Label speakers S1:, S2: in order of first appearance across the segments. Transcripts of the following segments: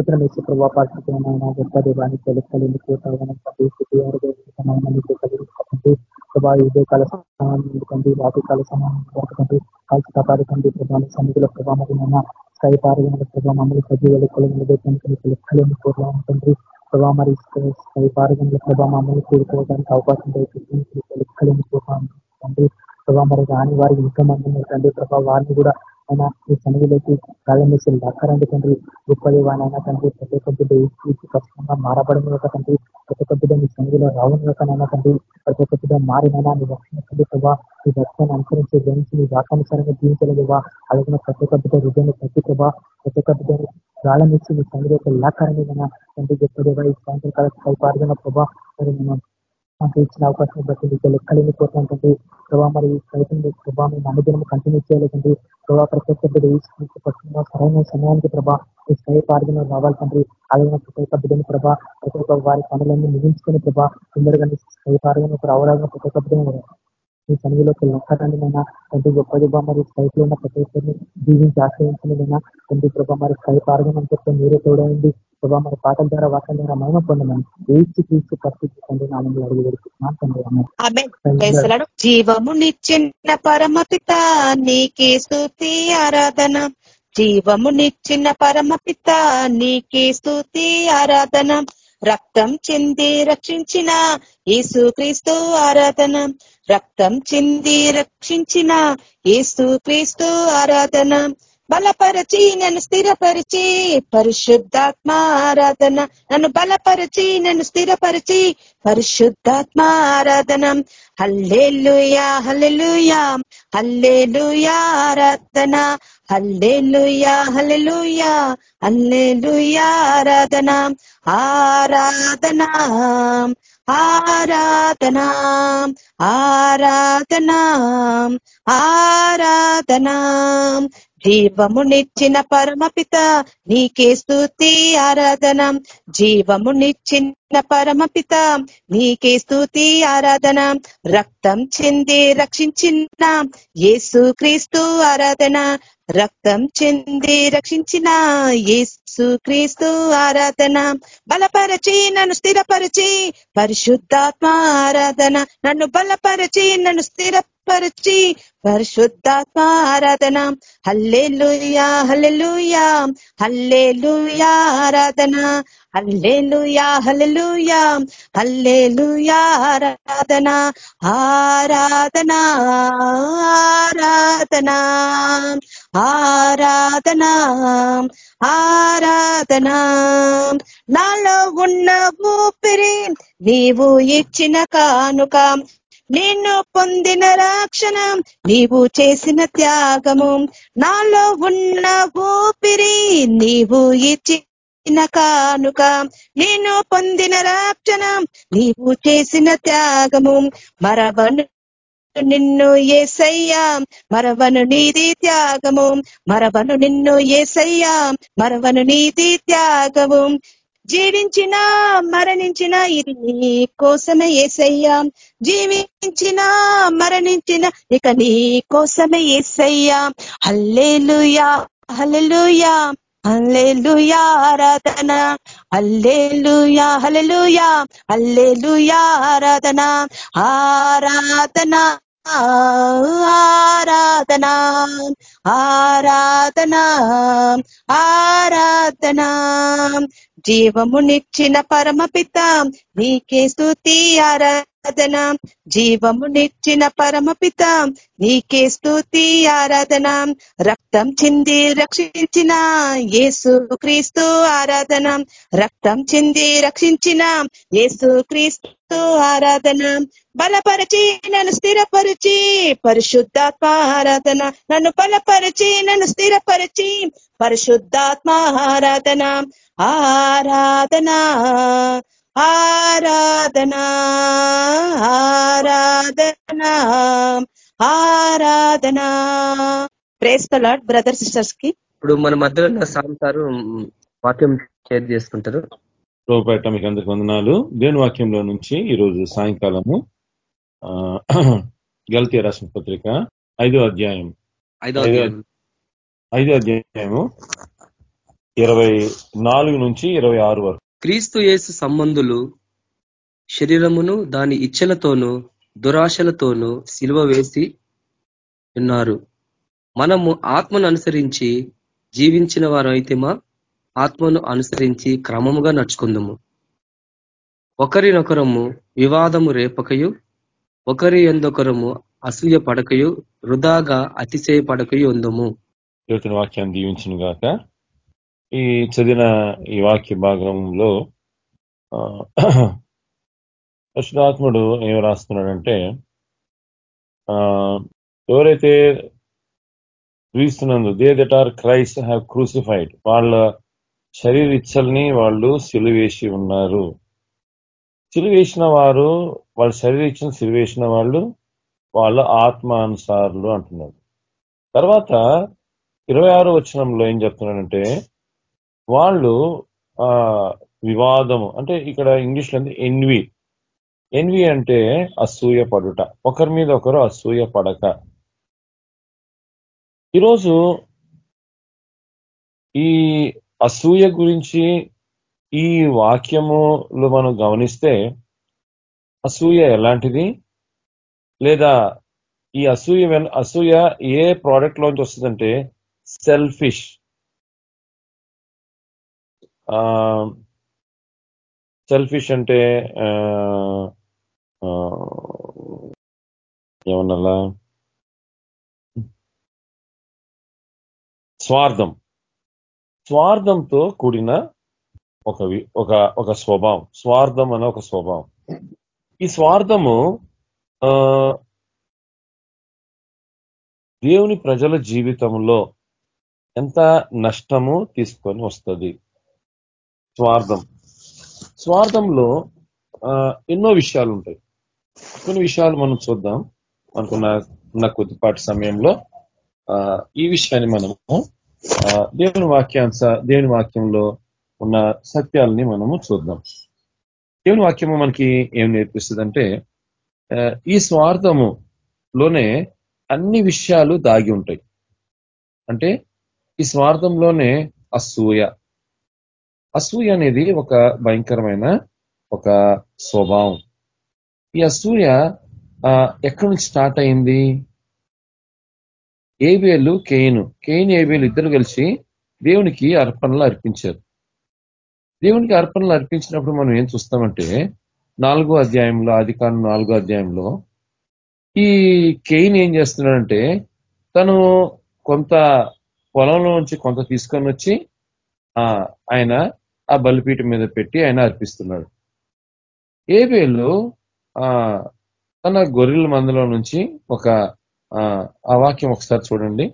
S1: స్తోత్రం ఇచ్చే ప్రభావ పరిస్థితులైన గొప్ప దేవానికి లెక్కలేని కోటాలని ప్రభావ ఇదే కాల సమానం ఎందుకండి రాత్రి కాల సమానం ఎందుకండి కాల్చి కాపాడుకండి ప్రభావం సన్నిధిలో ప్రభావమైన స్థాయి పారగిన ప్రభావ మమ్మల్ని సజీవ లెక్కలు లెక్కలేని కోట్ల ఉంటుంది ప్రభావ మరి స్థాయి పారగిన ప్రభావ మమ్మల్ని కూడుకోవడానికి అవకాశం దొరికింది తెలుసుకోలేని తండ్రి ప్రభావ మరి రాని వారికి ఇంకా మంది ఉంటుంది ప్రభావ వారిని కూడా ఆయన ఈ సన్నిధిలోకి ప్రారంభించి దాకారండి తండ్రి గొప్ప దేవానైనా తండ్రి ప్రతి ఒక్క బిడ్డ ఇచ్చి ఖచ్చితంగా మారబడిన యొక్క తండ్రి ప్రతి ఒక్క బిడ్డ మీ సన్నిధిలో రావడం యొక్కనైనా తండ్రి ప్రతి ఒక్క బిడ్డ మారినైనా మీ రక్షణ తండ్రి ప్రభావ మీ రక్షణ అనుసరించి గ్రహించి మీ వాకానుసారంగా జీవించలేదువా అలాగే ప్రతి ఒక్క బిడ్డ హృదయాన్ని ప్రతి ప్రభావ ప్రతి ఒక్క బిడ్డ ప్రారంభించి మీ సన్నిధి యొక్క లాకారణమైన తండ్రి గొప్ప దేవ ఈ సాయంత్రకాల పాల్గొన్న ప్రభావ మరి మాకు ఇచ్చిన అవకాశం బట్టి మీకు లెక్కలేని కోరుకుంటుంది ప్రభావ మరి ప్రయత్నం ప్రభావ మేము అనుదినం కంటిన్యూ చేయలేదండి ప్రభావ ప్రతి ఒక్క బిడ్డ సరైన సమయానికి ప్రభా మీ స్థాయి పాల్గొన రావాలి తండ్రి. అలాగే ప్రతి ఒక్క బిడ్డని ప్రభా ప్రతి ఒక్క వారి పనులన్నీ ముగించుకుని ప్రభా తొందరగా స్థాయి పాల్గొన రావడానికి ప్రతి ఒక్క బిడ్డ ఈ సన్నిధిలోకి లెక్కటానిమైనా తండ్రి గొప్పది మరి స్థాయిలో ఉన్న ప్రతి ఒక్కరిని జీవించి ఆశ్రయించలేదైనా తండ్రి ప్రభా మరి స్థాయి అని చెప్తే మీరే తోడైంది. ప్రభా మరి పాటల ద్వారా వాటల ద్వారా మహిమ పొందమని ఏచి తీర్చి పరిస్థితి నామంలో అడిగి
S2: పెడుతున్నాను జీవము నిచ్చిన పరమపిత నీకే స్థుతి ఆరాధన. జీవము నిచ్చిన పరమపిత నీకే స్థుతి ఆరాధన. రక్తం చెంది రక్షించిన యేసుక్రీస్తు ఆరాధన. రక్తం చెంది రక్షించిన యేసుక్రీస్తు ఆరాధన. బలపరచి నన్ను స్థిరపరిచి. పరిశుద్ధాత్మ ఆరాధన. నన్ను బలపరచి నన్ను స్థిరపరిచి. పరిశుద్ధాత్మ ఆరాధన. Hallelujah hallelujah. హల్లేలుయా ఆరాధన. Hallelujah hallelujah. హల్లేలుయా ఆరాధన. ఆరాధన. ఆరాధనా. ఆరాధనా. ఆరాధనా. జీవమునిచ్చిన పరమపిత నీకే స్థుతి ఆరాధన. జీవమునిచ్చిన పరమపిత నీకే స్థుతి ఆరాధన. రక్తం చెంది రక్షించిన యేసు క్రీస్తు ఆరాధన. రక్తం చెంది రక్షించిన యేసు క్రీస్తు ఆరాధన. బలపరచి నన్ను స్థిరపరిచి పరిశుద్ధాత్మ ఆరాధన. నన్ను బలపరచి నన్ను స్థిరపరిచి పరిశుద్ధాత్మ ఆరాధన హల్లే లూయా హల్లే హల్లెలుయా హల్లెలుయా హల్లెలుయా ఆరాధన. హల్లే లూయా హల్లే హల్లెలుయా హల్లెలుయా హల్లెలుయా ఆరాధన. ఆరాధన ఆరాధన ఆరాధన ఆరాధన. నాలో ఉన్న ఊపిరి నీవు ఇచ్చిన కానుక. నిన్ను పొందిన రక్షణ నీవు చేసిన త్యాగము. నాలో ఉన్న ఊపిరి నీవు ఇచ్చిన కానుక. నేను పొందిన రక్షణ నీవు చేసిన త్యాగము. మరవను నిన్ను ఏసయ్యా మరవను నీది త్యాగము. మరవను నిన్ను ఏసయ్యా మరవను నీది త్యాగము. జీవించిన మరణించిన ఇది నీ కోసమే ఏసయ్యా. జీవించిన మరణించిన ఇక నీ కోసమే ఏసయ్యా. హల్లేలుయా హలలుయా హల్లెలుయా ఆరాధన. హల్లెలుయా హల్లెలుయా హల్లెలుయా ఆరాధన. ఆరాధన ఆరాధన ఆరాధన ఆరాధన. జీవమునిచ్చిన పరమపిత. నీకే స్థుతి ఆరాధన. జీవమునిచ్చిన పరమపిత. నీకే స్థుతి ఆరాధన. రక్తం చింది రక్షించిన యేసు క్రీస్తు ఆరాధన. రక్తం చింది రక్షించిన యేసు క్రీస్తు ఆరాధన. బలపరిచి నన్ను స్థిరపరిచి పరిశుద్ధాత్మ ఆరాధన. నన్ను బలపరిచి నన్ను స్థిరపరిచి పరిశుద్ధాత్మ ఆరాధన. ఆరాధన ఆరాధన ఆరాధన ఆరాధన. ప్రేస్ లాడ్ బ్రదర్ సిస్టర్స్కి.
S3: ఇప్పుడు మన మధ్యలో ఉన్న సాంసారు వాక్యం షేర్ చేసుకుంటారు.
S4: ప్రభుపేట మీకు అందరికి వందనాలు. దేని వాక్యంలో నుంచి ఈరోజు సాయంకాలము గల్తీ రాసిన పత్రిక ఐదో అధ్యాయం. ఐదో అధ్యాయము ఇరవై నాలుగు నుంచి ఇరవై ఆరు వరకు.
S3: క్రీస్తు యేసు సంబంధులు శరీరమును దాని ఇచ్చలతోనూ దురాశలతోనూ సిలువ వేసి ఉన్నారు. మనము ఆత్మను అనుసరించి జీవించిన వారైతేమా ఆత్మను అనుసరించి క్రమముగా నడుచుకుందాము. ఒకరినొకరము వివాదము రేపకయు ఒకరి ఎందొకరము అసూయ పడకయు వృధాగా అతిశయ పడకయు ఉందము
S4: వాక్యాన్ని దీవించిన గాక ఈ చదివిన ఈ వాక్య భాగంలో పరిశుధాత్ముడు ఏం రాస్తున్నాడంటే ఆ ఎవరైతే క్రీస్తునందు they that are Christ have crucified వాళ్ళ శరీర ఇచ్చల్ని వాళ్ళు సిలువేసి ఉన్నారు. సిలువేసిన వారు వాళ్ళ శరీర ఇచ్చని సిలువేసిన వాళ్ళు వాళ్ళ ఆత్మానుసారులు అంటున్నారు. తర్వాత ఇరవై ఆరో వచనంలో ఏం చెప్తున్నాడంటే వాళ్ళు ఆ వివాదము అంటే ఇక్కడ ఇంగ్లీష్లో లో ఎన్వి. ఎన్వి అంటే అసూయ పడుట. ఒకరి మీద ఒకరు అసూయ పడక. ఈరోజు ఈ అసూయ గురించి ఈ వాక్యములు మనం గమనిస్తే అసూయ ఎలాంటిది? లేదా ఈ అసూయ అసూయ ఏ ప్రోడక్ట్ లోంచి వస్తుందంటే సెల్ఫిష్ సెల్ఫిష్ అంటే ఏమన్నా స్వార్థం. స్వార్థంతో కూడిన ఒక ఒక ఒక స్వభావం. స్వార్థం అనే ఒక స్వభావం. ఈ స్వార్థము దేవుని ప్రజల జీవితంలో ఎంత నష్టము తీసుకొని వస్తుంది? స్వార్థం. స్వార్థంలో ఎన్నో విషయాలు ఉంటాయి కొన్ని విషయాలు మనం చూద్దాం. అనుకున్న ఉన్న కొద్దిపాటి సమయంలో ఈ విషయాన్ని మనము దేవుని వాక్యాంశ దేవుని వాక్యంలో ఉన్న సత్యాలని మనము చూద్దాం. దేవుని వాక్యము మనకి ఏం నేర్పిస్తుంది అంటే ఈ స్వార్థములోనే అన్ని విషయాలు దాగి ఉంటాయి. అంటే ఈ స్వార్థంలోనే అసూయ అసూయ అనేది ఒక భయంకరమైన ఒక స్వభావం. ఈ అసూయ ఎక్కడి నుంచి స్టార్ట్ అయింది? ABL Cain. కేయిన్ ఏబిఎల్ ఇద్దరు కలిసి దేవునికి అర్పణలు అర్పించారు. దేవునికి అర్పణలు అర్పించినప్పుడు మనం ఏం చూస్తామంటే నాలుగో అధ్యాయంలో ఆది కాలం నాలుగో అధ్యాయంలో ఈ కేయిన్ ఏం చేస్తున్నాడంటే తను కొంత పొలంలో నుంచి కొంత తీసుకొని వచ్చి ఆయన ఆ బలిపీఠం మీద పెట్టి ఆయన అర్పిస్తున్నాడు. ఏబేలు తన గొర్రెల మందులో నుంచి ఒక ఆ వాక్యం ఒకసారి చూడండి.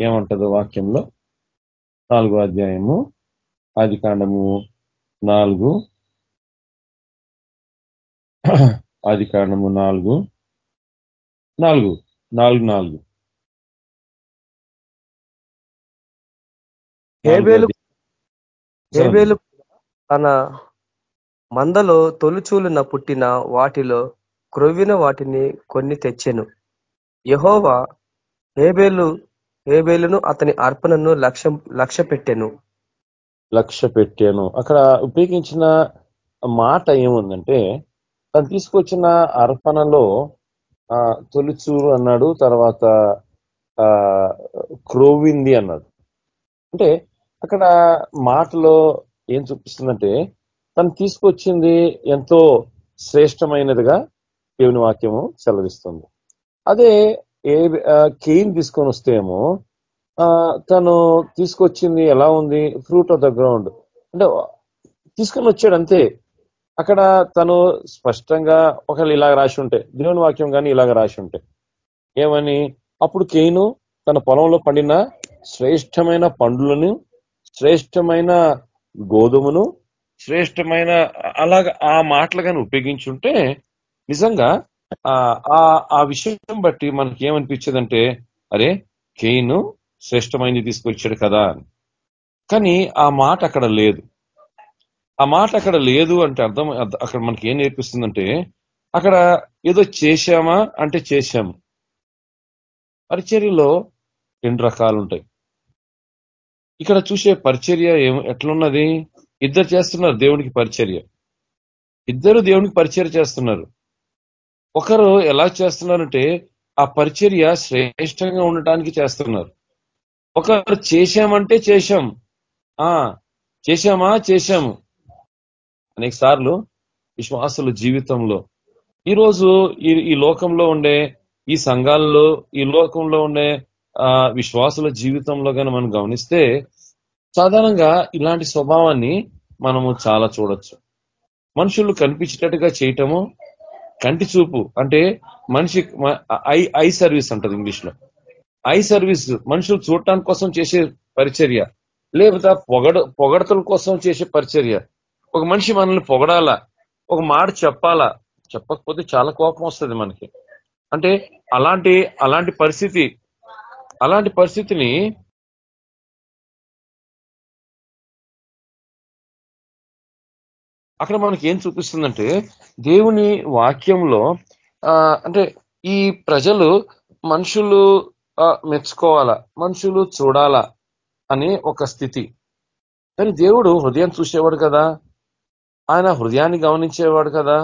S4: ఏమంటదో వాక్యంలో? నాలుగో అధ్యాయము ఆది కాండము నాలుగు. ఆది కాండము నాలుగు. నాలుగు నాలుగు నాలుగు.
S3: హేబేలు తన మందలో తొలుచూలున పుట్టిన వాటిలో క్రొవ్విన వాటిని కొన్ని తెచ్చెను. యహోవా హేబేలు హేబేలును అతని అర్పణను లక్ష్య లక్ష్య పెట్టాను
S4: లక్ష్య పెట్టాను అక్కడ ఉపయోగించిన మాట ఏముందంటే తను తీసుకొచ్చిన అర్పణలో తొలిచూరు అన్నాడు తర్వాత క్రోవింది అన్నాడు. అంటే అక్కడ మాటలో ఏం చూపిస్తుందంటే తను తీసుకొచ్చింది ఎంతో శ్రేష్టమైనదిగా దేవుని వాక్యము సెలవిస్తుంది. అదే ఏ కేయిన్ తీసుకొని వస్తేమో తను తీసుకొచ్చింది ఎలా ఉంది? Fruit of the ground. అంటే తీసుకొని వచ్చాడు అంతే. అక్కడ తను స్పష్టంగా ఒకళ్ళు ఇలాగ రాసి ఉంటే దేవుని వాక్యం కానీ ఇలాగ రాసి ఉంటే ఏమని? అప్పుడు కేయిను తన పొలంలో పండిన శ్రేష్టమైన పండ్లను శ్రేష్టమైన గోధుమను శ్రేష్టమైన అలాగ ఆ మాటలు కానీ ఉపయోగించుంటే నిజంగా ఆ విషయం బట్టి మనకి ఏమనిపించేదంటే అరే కేయిన్ శ్రేష్టమైనది తీసుకొచ్చాడు కదా కానీ ఆ మాట అక్కడ లేదు. ఆ మాట అక్కడ లేదు అంటే అర్థం అక్కడ మనకి ఏం నేర్పిస్తుందంటే అక్కడ ఏదో చేశామా అంటే చేశాము. పరిచర్యలో రెండు రకాలు ఉంటాయి ఇక్కడ చూసే పరిచర్య ఏం- ఎట్లున్నది? ఇద్దరు చేస్తున్నారు దేవునికి పరిచర్య. ఇద్దరు దేవునికి పరిచర్య చేస్తున్నారు. ఒకరు ఎలా చేస్తున్నారంటే ఆ పరిచర్య శ్రేష్టంగా ఉండటానికి చేస్తున్నారు. ఒకరు చేశామంటే చేశాం. ఆ చేశామా? చేశాము. అనేక సార్లు విశ్వాసుల జీవితంలో. ఈ రోజు ఈ ఈ లోకంలో ఉండే ఈ సంఘాల్లో ఈ లోకంలో ఉండే విశ్వాసుల జీవితంలో గాని మనం గమనిస్తే సాధారణంగా ఇలాంటి స్వభావాన్ని మనము చాలా చూడొచ్చు. మనుషులు కనిపించేటట్టుగా చేయటము కంటి చూపు అంటే మనిషి ఐ ఐ సర్వీస్ అంటది ఇంగ్లీష్లో ఐ సర్వీస్ మనుషులు చూడటానికి కోసం చేసే పరిచర్య లేకపోతే పొగడ పొగడతల కోసం చేసే పరిచర్య. ఒక మనిషి మనల్ని పొగడాలా? ఒక మాట చెప్పాలా? చెప్పకపోతే చాలా కోపం వస్తుంది మనకి. అంటే అలాంటి అలాంటి పరిస్థితి అలాంటి పరిస్థితిని అక్కడ మనకి ఏం చూపిస్తుందంటే దేవుని వాక్యంలో అంటే ఈ ప్రజలు మనుషులు మెచ్చుకోవాలా మనుషులు చూడాలా అనే ఒక స్థితి. కానీ దేవుడు హృదయం చూసేవాడు కదా? ఆయన హృదయాన్ని గమనించేవాడు కదా?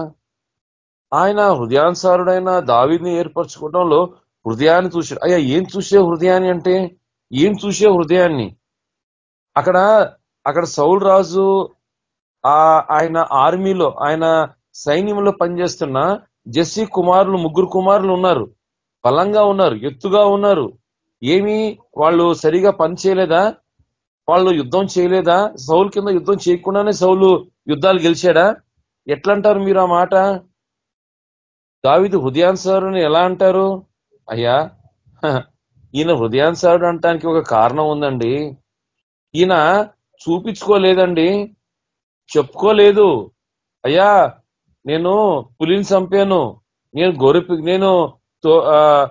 S4: ఆయన హృదయానుసారుడైన దావిని ఏర్పరచుకోవడంలో హృదయాన్ని చూసాడు అయ్యా ఏం చూసే హృదయాన్ని అంటే? ఏం చూసే హృదయాన్ని? అక్కడ అక్కడ సౌల్ రాజు ఆ ఆయన ఆర్మీలో ఆయన సైన్యంలో పనిచేస్తున్న జెస్సీ కుమారులు ముగ్గురు కుమారులు ఉన్నారు. బలంగా ఉన్నారు ఎత్తుగా ఉన్నారు. ఏమి వాళ్ళు సరిగా పని చేయలేదా? వాళ్ళు యుద్ధం చేయలేదా? సౌలు కింద యుద్ధం చేయకుండానే సౌలు యుద్ధాలు గెలిచాడా? ఎట్లా అంటారు మీరు ఆ మాట? దావిది హృదయానుసారుని ఎలా అంటారు? అయ్యా ఈయన హృదయానుసారుడు అంటానికి ఒక కారణం ఉందండి. ఈయన చూపించుకోలేదండి. చెప్పుకోలేదు. అయ్యా నేను పులిని చంపాను. నేను గొర్రె నేను తో- ఆ,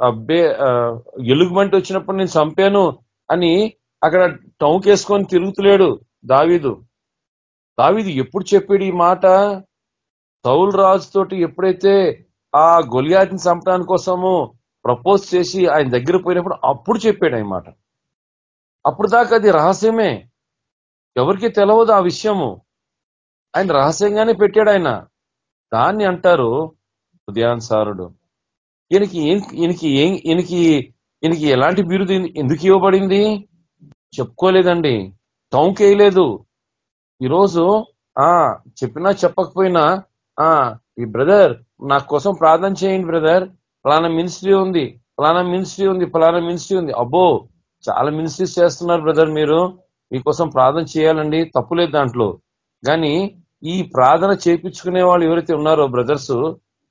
S4: అబ్బే ఆ, ఎలుగుబంటి వచ్చినప్పుడు నేను చంపాను అని అక్కడ టౌకేసుకొని తిరుగుతులేడు దావీదు. దావీదు ఎప్పుడు చెప్పాడు ఈ మాట? సౌల్ రాజు తోటి ఎప్పుడైతే ఆ గొలియాతిని చంపడానికి కోసము ప్రపోజ్ చేసి ఆయన దగ్గర పోయినప్పుడు అప్పుడు చెప్పాడు అనమాట అప్పుడు దాకా అది రహస్యమే. ఎవరికి తెలవదు ఆ విషయము. ఆయన రహస్యంగానే పెట్టాడు ఆయన. దాన్ని అంటారు ఉదయాన్సారుడు. ఈయనకి ఈయనకి ఏం ఈయనకి ఈయనకి ఎలాంటి బిరుదు ఎందుకు ఇవ్వబడింది? చెప్పుకోలేదండి. టౌంకేయలేదు ఈరోజు ఆ చెప్పినా చెప్పకపోయినా ఆ ఈ బ్రదర్ నా కోసం ప్రార్థన చేయండి బ్రదర్. ఫలానా మినిస్ట్రీ ఉంది. ఫలానా మినిస్ట్రీ ఉంది ఫలానా మినిస్ట్రీ ఉంది. అబ్బో చాలా మినిస్ట్రీస్ చేస్తున్నారు బ్రదర్ మీరు. మీకోసం ప్రార్థన చేయాలండి తప్పులేదు దాంట్లో. కానీ ఈ ప్రార్థన చేపించుకునే వాళ్ళు ఎవరైతే ఉన్నారో బ్రదర్స్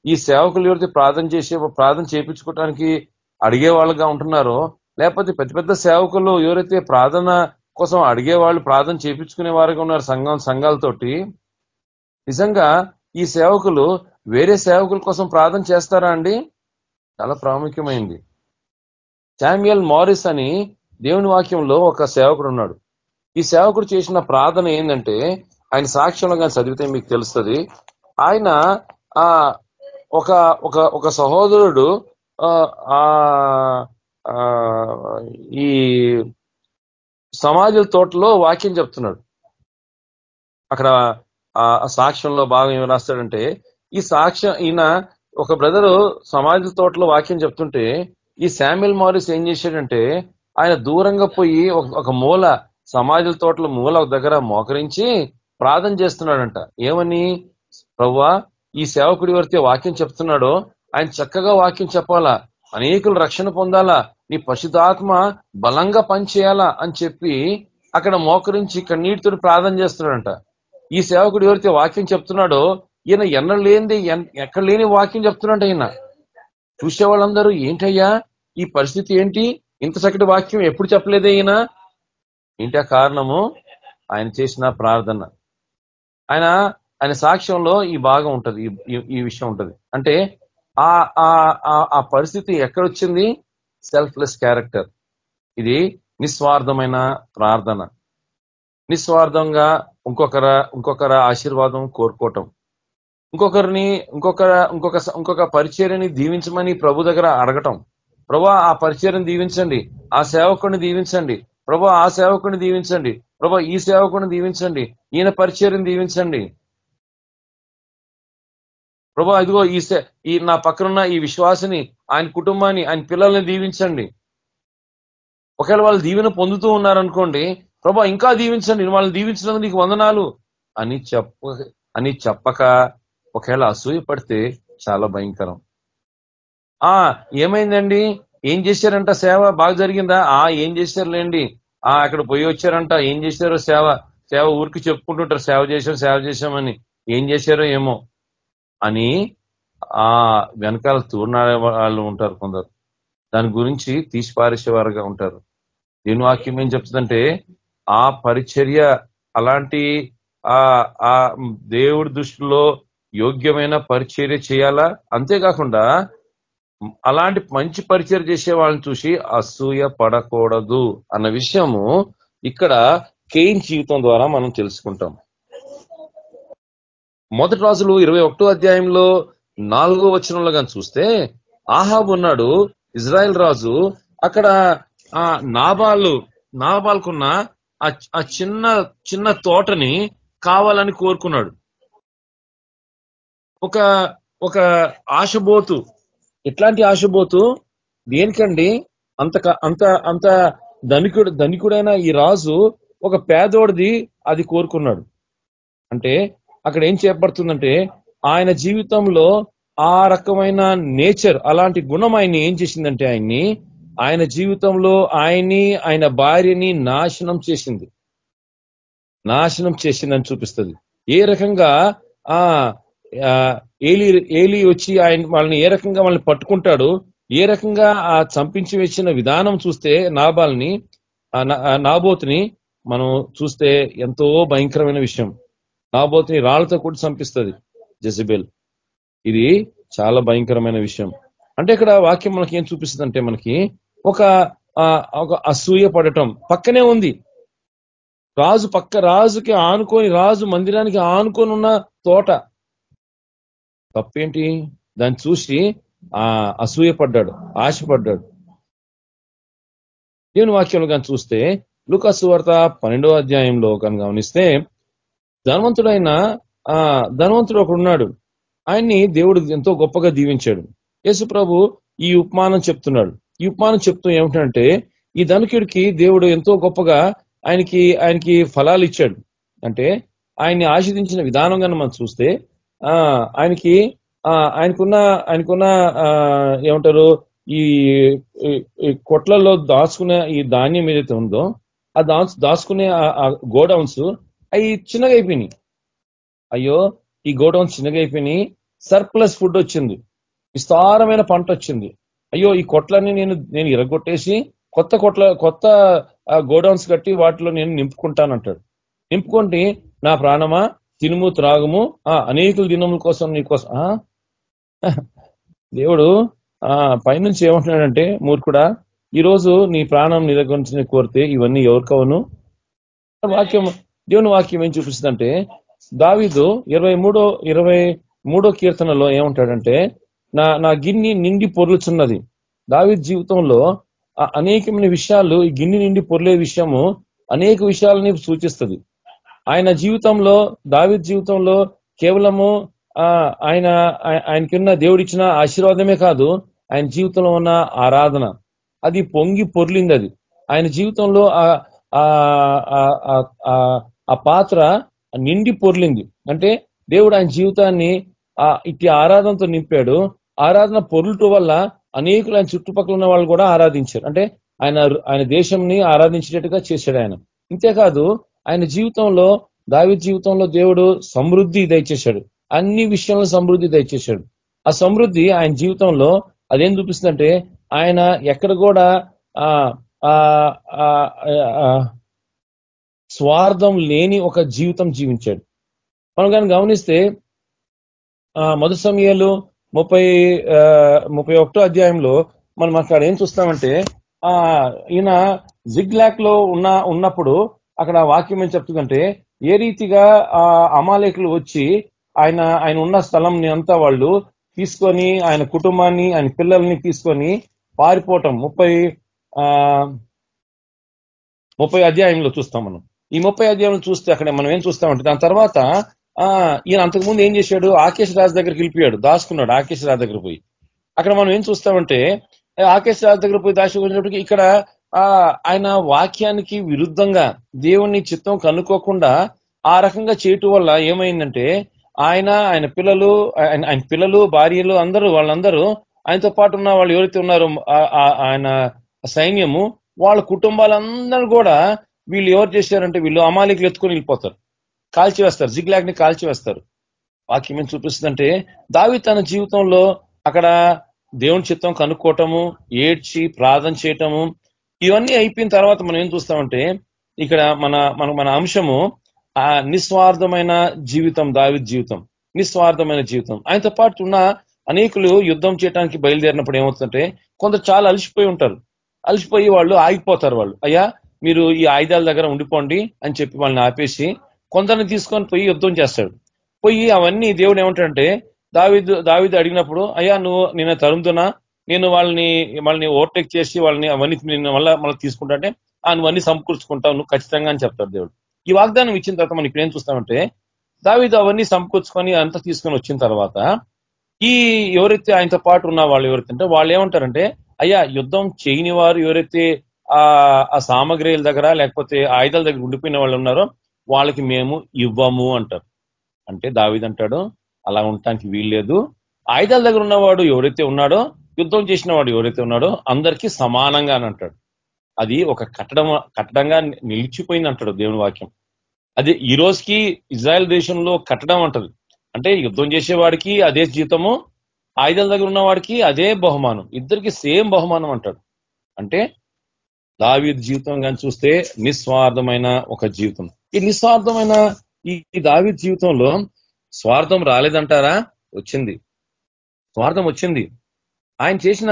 S4: ఈ సేవకులు ఎవరైతే ప్రార్థన చేసే ప్రార్థన చేయించుకోవటానికి అడిగే వాళ్ళుగా ఉంటున్నారో లేకపోతే పెద్ద పెద్ద సేవకులు ఎవరైతే ప్రార్థన కోసం అడిగే వాళ్ళు ప్రార్థన చేయించుకునే వారుగా ఉన్నారు సంఘం సంఘాలతోటి నిజంగా ఈ సేవకులు వేరే సేవకుల కోసం ప్రార్థన చేస్తారా అండి? చాలా ప్రాముఖ్యమైంది. శామ్యుయల్ మారిస్ అని దేవుని వాక్యంలో ఒక సేవకుడు ఉన్నాడు. ఈ సేవకుడు చేసిన ప్రార్థన ఏంటంటే ఆయన సాక్ష్యంలో కానీ చదివితే మీకు తెలుస్తుంది. ఆయన ఆ ఒక ఒక ఒక సహోదరుడు ఆ, ఆ ఆ, ఈ సమాజ తోటలో వాక్యం చెప్తున్నాడు. అక్కడ ఆ సాక్ష్యంలో భాగం ఏమి రాస్తాడంటే ఈ సాక్ష్యం ఈయన ఒక బ్రదరు సమాజ తోటలో వాక్యం చెప్తుంటే ఈ శామ్యుల్ మారిస్ ఏం చేశాడంటే ఆయన దూరంగా పోయి ఒక- ఒక మూల సమాజ తోటల మూల ఒక దగ్గర మోకరించి ప్రార్థన చేస్తున్నాడంట. ఏమని? ప్రవ్వా ఈ సేవకుడి ఎవరితే వాక్యం చెప్తున్నాడో ఆయన చక్కగా వాక్యం చెప్పాలా? అనేకులు రక్షణ పొందాలా? నీ పశుధాత్మ బలంగా పనిచేయాలా? అని చెప్పి అక్కడ మోకరించి కన్నీటితో ప్రార్థన చేస్తున్నాడంట. ఈ సేవకుడు ఎవరితే వాక్యం చెప్తున్నాడో ఈయన ఎన్న లేనిది ఎన్- ఎక్కడ లేని వాక్యం చెప్తున్నాడు ఈయన. చూసే వాళ్ళందరూ ఏంటయ్యా ఈ పరిస్థితి ఏంటి? ఇంత చక్కటి వాక్యం ఎప్పుడు చెప్పలేదే ఈయన? ఏంటి ఆ కారణము? ఆయన చేసిన ప్రార్థన. ఆయన ఆయన సాక్ష్యంలో ఈ భాగం ఉంటది ఈ- విషయం ఉంటది. అంటే ఆ ఆ ఆ- ఆ పరిస్థితి ఎక్కడొచ్చింది? Selfless character. ఇది నిస్వార్థమైన ప్రార్థన. నిస్వార్థంగా ఇంకొకర ఇంకొకర ఆశీర్వాదం కోరుకోవటం. ఇంకొకరిని ఇంకొక ఇంకొక ఇంకొక పరిచర్యని దీవించమని ప్రభు దగ్గర అడగటం. ప్రభా ఆ పరిచయం దీవించండి. ఆ సేవకుని దీవించండి. ప్రభా ఆ సేవకుని దీవించండి. ప్రభా ఈ సేవకుని దీవించండి. ఈయన పరిచయం దీవించండి. ప్రభా ఇదిగో ఈ ఈ నా పక్కనున్న ఈ విశ్వాసిని ఆయన కుటుంబాన్ని ఆయన పిల్లల్ని దీవించండి. ఒకవేళ వాళ్ళు దీవెన పొందుతూ ఉన్నారనుకోండి ప్రభా ఇంకా దీవించండి. వాళ్ళని దీవించినందుకు నీకు వందనాలు. అని చెప్ప అని చెప్పక ఒకవేళ అసూయ పడితే చాలా భయంకరం. ఆ ఏమైందండి? ఏం చేశారంట సేవ? బాగా జరిగిందా? ఆ ఏం చేశారులేండి? ఆ అక్కడ పోయి వచ్చారంట. ఏం చేశారో సేవ? సేవ ఊరికి చెప్పుకుంటుంటారు. సేవ చేశాం సేవ చేశామని. ఏం చేశారో ఏమో అని ఆ వెనకాల తూర్నాడే వాళ్ళు ఉంటారు కొందరు. దాని గురించి తీసి పారేసేవారుగా ఉంటారు. దీని వాక్యం ఏం చెప్తుందంటే ఆ పరిచర్య అలాంటి ఆ ఆ దేవుడి దృష్టిలో యోగ్యమైన పరిచర్య చేయాలా? అంతేకాకుండా అలాంటి మంచి పరిచయం చేసే వాళ్ళని చూసి అసూయ పడకూడదు అన్న విషయము ఇక్కడ కేయిన్ జీవితం ద్వారా మనం తెలుసుకుంటాం. మొదటి రాజులు ఇరవై ఒకటో అధ్యాయంలో నాలుగో వచనంలో కానీ చూస్తే ఆహాబ్ ఉన్నాడు ఇజ్రాయెల్ రాజు అక్కడ ఆ నాబాలు నాబాల్కున్న ఆ ఆ చిన్న చిన్న తోటని కావాలని కోరుకున్నాడు. ఒక ఒక ఆశబోతు. ఎట్లాంటి ఆశబోతు? దేనికండి? అంత అంత అంత ధనికుడు ధనికుడైన ఈ రాజు ఒక పేదోడిది అది కోరుకున్నాడు. అంటే అక్కడ ఏం చేపడుతుందంటే ఆయన జీవితంలో ఆ రకమైన నేచర్ అలాంటి గుణం ఆయన్ని ఏం చేసిందంటే ఆయన్ని ఆయన జీవితంలో ఆయన్ని ఆయన భార్యని నాశనం చేసింది. నాశనం చేసిందని చూపిస్తుంది. ఏ రకంగా? ఆ, ఏలి ఏలి వచ్చి ఆయన వాళ్ళని ఏ రకంగా వాళ్ళని పట్టుకుంటాడు ఏ రకంగా ఆ చంపించి వేసిన విధానం చూస్తే నాబాల్ని నాబోతుని మనం చూస్తే ఎంతో భయంకరమైన విషయం. నాబోతుని రాళ్ళతో కూడా చంపిస్తుంది జెసిబెల్ ఇది చాలా భయంకరమైన విషయం. అంటే ఇక్కడ వాక్యం మనకి ఏం చూపిస్తుంది అంటే మనకి ఒక ఒక అసూయ పడటం పక్కనే ఉంది. రాజు పక్క రాజుకి ఆనుకొని రాజు మందిరానికి ఆనుకొని ఉన్న తోట తప్పేంటి? దాన్ని చూసి ఆ అసూయ పడ్డాడు ఆశపడ్డాడు. దేవుని వాక్యంలో కానీ చూస్తే లూకాసు వార్త పన్నెండో అధ్యాయంలో కానీ గమనిస్తే ధనవంతుడైన ఆ ధనవంతుడు ఒకడున్నాడు ఆయన్ని దేవుడు ఎంతో గొప్పగా దీవించాడు. యేసు ప్రభు ఈ ఉపమానం చెప్తున్నాడు. ఈ ఉపమానం చెప్తూ ఏమిటంటే ఈ ధనుకుడికి దేవుడు ఎంతో గొప్పగా ఆయనకి ఆయనకి ఫలాలు ఇచ్చాడు. అంటే ఆయన్ని ఆశీర్దించిన విధానం కనుక మనం చూస్తే ఆయనకి ఆ ఆయనకున్న ఆయనకున్న ఆ ఏమంటారు ఈ ఈ కొట్లలో దాచుకునే ఈ ధాన్యం ఏదైతే ఉందో ఆ దాచు దాచుకునే ఆ గోడౌన్స్ అవి చిన్నగా అయిపోయినాయి. అయ్యో ఈ గోడౌన్స్ చిన్నగా అయిపోయినాయి. సర్ప్లస్ ఫుడ్ వచ్చింది. విస్తారమైన పంట వచ్చింది. అయ్యో ఈ కొట్లన్నీ నేను నేను ఇరగొట్టేసి కొత్త కొట్ల కొత్త గోడౌన్స్ కట్టి వాటిలో నేను నింపుకుంటానంటాడు. నింపుకుంటే నా ప్రాణమా? తినుము త్రాగుము. ఆ అనేకుల దినముల కోసం నీ కోసం ఆ? దేవుడు ఆ పైనుంచి ఏమంటున్నాడంటే మూర్ఖుడా ఈ రోజు నీ ప్రాణం నీ దగ్గర నుంచి కోరితే ఇవన్నీ ఎవరికవను? వాక్యం దేవుని వాక్యం ఏం చూపిస్తుందంటే దావిదు ఇరవై మూడో ఇరవై మూడో కీర్తనలో ఏమంటాడంటే నా నా గిన్ని నిండి పొర్లుచున్నది. దావిద్ జీవితంలో ఆ అనేకమైన విషయాలు ఈ గిన్ని నిండి పొర్లే విషయము అనేక విషయాలని సూచిస్తుంది. ఆయన జీవితంలో దావీద్ జీవితంలో కేవలము ఆ ఆయన ఆయనకున్న దేవుడిచ్చిన ఆశీర్వాదమే కాదు ఆయన జీవితంలో ఉన్న ఆరాధన. అది పొంగి పొర్లింది అది. ఆయన జీవితంలో ఆ ఆ- ఆ- ఆ- పాత్ర నిండి పొర్లింది. అంటే దేవుడు ఆయన జీవితాన్ని ఆ ఇట్టి ఆరాధనతో నింపాడు. ఆరాధన పొరులట వల్ల అనేకులు ఆయన చుట్టుపక్కల ఉన్న వాళ్ళు కూడా ఆరాధించారు. అంటే ఆయన ఆయన దేశంని ఆరాధించేటట్టుగా చేశాడు ఆయన. ఇంతేకాదు ఆయన జీవితంలో దావి జీవితంలో దేవుడు సమృద్ధి దయచేశాడు. అన్ని విషయంలో సమృద్ధి దయచేశాడు. ఆ సమృద్ధి ఆయన జీవితంలో అదేం చూపిస్తుందంటే ఆయన ఎక్కడ కూడా ఆ ఆ స్వార్థం లేని ఒక జీవితం జీవించాడు. మనం కానీ గమనిస్తే ఆ సమయాలు ముప్పై ఆ, ముప్పై ఒకటో అధ్యాయంలో మనం అక్కడ ఏం చూస్తామంటే ఆ ఈయన జిగ్లాక్లో ఉన్న ఉన్నప్పుడు అక్కడ వాక్యం ఏం చెప్తుందంటే ఏ రీతిగా ఆ అమాలేకులు వచ్చి ఆయన ఆయన ఉన్న స్థలంని అంతా వాళ్ళు తీసుకొని ఆయన కుటుంబాన్ని ఆయన పిల్లల్ని తీసుకొని పారిపోవటం. ముప్పై ఆ ముప్పై అధ్యాయంలో చూస్తాం మనం. ఈ ముప్పై అధ్యాయంలో చూస్తే అక్కడ మనం ఏం చూస్తామంటే దాని తర్వాత ఆ ఈయన అంతకుముందు ఏం చేశాడు? ఆకేష్ రాజు దగ్గరికి వెళ్ళిపోయాడు. దాచుకున్నాడు ఆకేష్ రాజు దగ్గర పోయి. అక్కడ మనం ఏం చూస్తామంటే ఆకేష్ రాజు దగ్గర పోయి దాచుకునేటప్పటికి ఇక్కడ ఆ ఆయన వాక్యానికి విరుద్ధంగా దేవుని చిత్తం కనుక్కోకుండా ఆ రకంగా చేయటం వల్ల ఏమైందంటే ఆయన ఆయన పిల్లలు ఆయన పిల్లలు భార్యలు అందరూ వాళ్ళందరూ ఆయనతో పాటు ఉన్న వాళ్ళు ఎవరైతే ఉన్నారో ఆ- ఆయన సైన్యము వాళ్ళ కుటుంబాలందరూ కూడా వీళ్ళు ఎవరు చేశారంటే వీళ్ళు అమాలికలు ఎత్తుకొని వెళ్ళిపోతారు. కాల్చివేస్తారు జిగ్లాగ్ని కాల్చివేస్తారు. వాక్యం ఏం చూపిస్తుందంటే దావి తన జీవితంలో అక్కడ దేవుని చిత్తం కనుక్కోవటము ఏడ్చి ప్రార్థన చేయటము ఇవన్నీ అయిపోయిన తర్వాత మనం ఏం చూస్తామంటే ఇక్కడ మన మన మన అంశము ఆ నిస్వార్థమైన జీవితం దావి జీవితం. నిస్వార్థమైన జీవితం. ఆయనతో పాటు ఉన్న అనేకులు యుద్ధం చేయడానికి బయలుదేరినప్పుడు ఏమవుతుందంటే కొందరు చాలా అలసిపోయి ఉంటారు. అలసిపోయి వాళ్ళు ఆగిపోతారు వాళ్ళు. అయ్యా మీరు ఈ ఆయుధాల దగ్గర ఉండిపోండి అని చెప్పి వాళ్ళని ఆపేసి కొందరిని తీసుకొని పోయి యుద్ధం చేస్తాడు. పోయి అవన్నీ దేవుడు ఏమంటాడంటే దావిదు దావిదు అడిగినప్పుడు అయ్యా నువ్వు నేను తరుముతున్నా నేను వాళ్ళని వాళ్ళని ఓవర్టేక్ చేసి వాళ్ళని అవన్నీ నేను మళ్ళీ మళ్ళీ తీసుకుంటా అంటే ఆ సమకూర్చుకుంటావు నువ్వు ఖచ్చితంగా అని చెప్తాడు దేవుడు. ఈ వాగ్దానం ఇచ్చిన తర్వాత మనం ఇప్పుడు ఏం చూస్తామంటే దావిదు అవన్నీ సమకూర్చుకొని అంతా తీసుకొని వచ్చిన తర్వాత ఈ ఎవరైతే ఆయనతో పాటు ఉన్న వాళ్ళు ఎవరైతే వాళ్ళు ఏమంటారంటే అయ్యా యుద్ధం చేయని వారు ఎవరైతే ఆ సామగ్రిల దగ్గర లేకపోతే ఆయుధాల దగ్గర ఉండిపోయిన వాళ్ళు ఉన్నారో వాళ్ళకి మేము ఇవ్వము అంటారు. అంటే దావిదంటాడు అలా ఉండటానికి వీల్లేదు. ఆయుధాల దగ్గర ఉన్నవాడు ఎవరైతే ఉన్నాడో యుద్ధం చేసిన వాడు ఎవరైతే ఉన్నాడో అందరికీ సమానంగా అని అంటాడు. అది ఒక కట్టడం కట్టడంగా నిలిచిపోయింది అంటాడు దేవుని వాక్యం. అది ఈ రోజుకి ఇజ్రాయెల్ దేశంలో కట్టడం అంటది. అంటే యుద్ధం చేసేవాడికి అదే జీతము ఆయుధాల దగ్గర ఉన్న వాడికి అదే బహుమానం. ఇద్దరికి సేమ్ బహుమానం అంటాడు. అంటే దావీద్ జీవితం కానీ చూస్తే నిస్వార్థమైన ఒక జీవితం. ఈ నిస్వార్థమైన ఈ దావీద్ జీవితంలో స్వార్థం రాలేదంటారా? వచ్చింది. స్వార్థం వచ్చింది. ఆయన చేసిన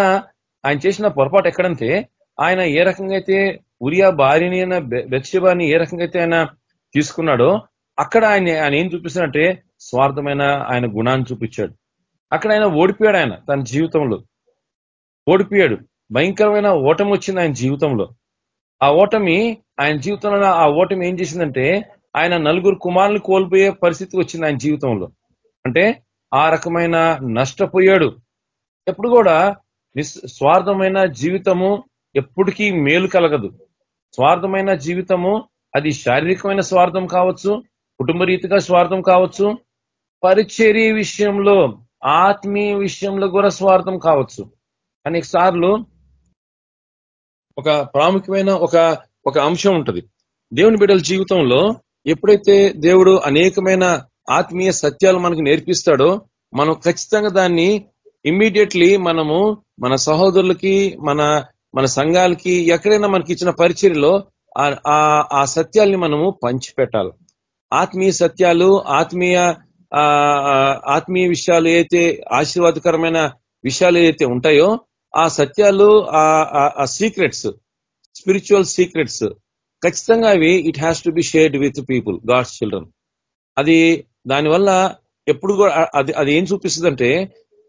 S4: ఆయన చేసిన పొరపాటు ఎక్కడంటే ఆయన ఏ రకంగా అయితే ఉరియా భార్యని అయిన బెత్షబాని ఏ రకంగా అయితే ఆయన తీసుకున్నాడో అక్కడ ఆయన ఆయన ఏం చూపిస్తున్నట్టే స్వార్థమైన ఆయన గుణాన్ని చూపించాడు. అక్కడ ఆయన ఓడిపోయాడు ఆయన తన జీవితంలో. ఓడిపోయాడు. భయంకరమైన ఓటమి వచ్చింది ఆయన జీవితంలో. ఆ ఓటమి ఆయన జీవితంలో ఆ ఓటమి ఏం చేసిందంటే ఆయన నలుగురు కుమారులు కోల్పోయే పరిస్థితి వచ్చింది ఆయన జీవితంలో. అంటే ఆ రకమైన నష్టపోయాడు. ఎప్పుడు కూడా స్వార్థమైన జీవితము ఎప్పటికీ మేలు కలగదు. స్వార్థమైన జీవితము అది శారీరకమైన స్వార్థం కావచ్చు కుటుంబ రీతిగా స్వార్థం కావచ్చు పరిచర్య విషయంలో ఆత్మీయ విషయంలో కూడా స్వార్థం కావచ్చు. అనేక సార్లు ఒక ప్రాముఖ్యమైన ఒక ఒక అంశం ఉంటుంది. దేవుని బిడ్డల జీవితంలో ఎప్పుడైతే దేవుడు అనేకమైన ఆత్మీయ సత్యాలు మనకు నేర్పిస్తాడో మనం ఖచ్చితంగా దాన్ని ఇమ్మీడియట్లీ మనము మన సహోదరులకి మన మన సంఘాలకి ఎక్కడైనా మనకి ఇచ్చిన పరిచర్యలో ఆ సత్యాల్ని మనము పంచిపెట్టాలి. ఆత్మీయ సత్యాలు ఆత్మీయ ఆత్మీయ విషయాలు ఏదైతే ఆశీర్వాదకరమైన విషయాలు ఏదైతే ఉంటాయో ఆ సత్యాలు ఆ సీక్రెట్స్ స్పిరిచువల్ సీక్రెట్స్ ఖచ్చితంగా అవి it has to be shared with people God's children. అది దానివల్ల ఎప్పుడు కూడా అది అది ఏం చూపిస్తుందంటే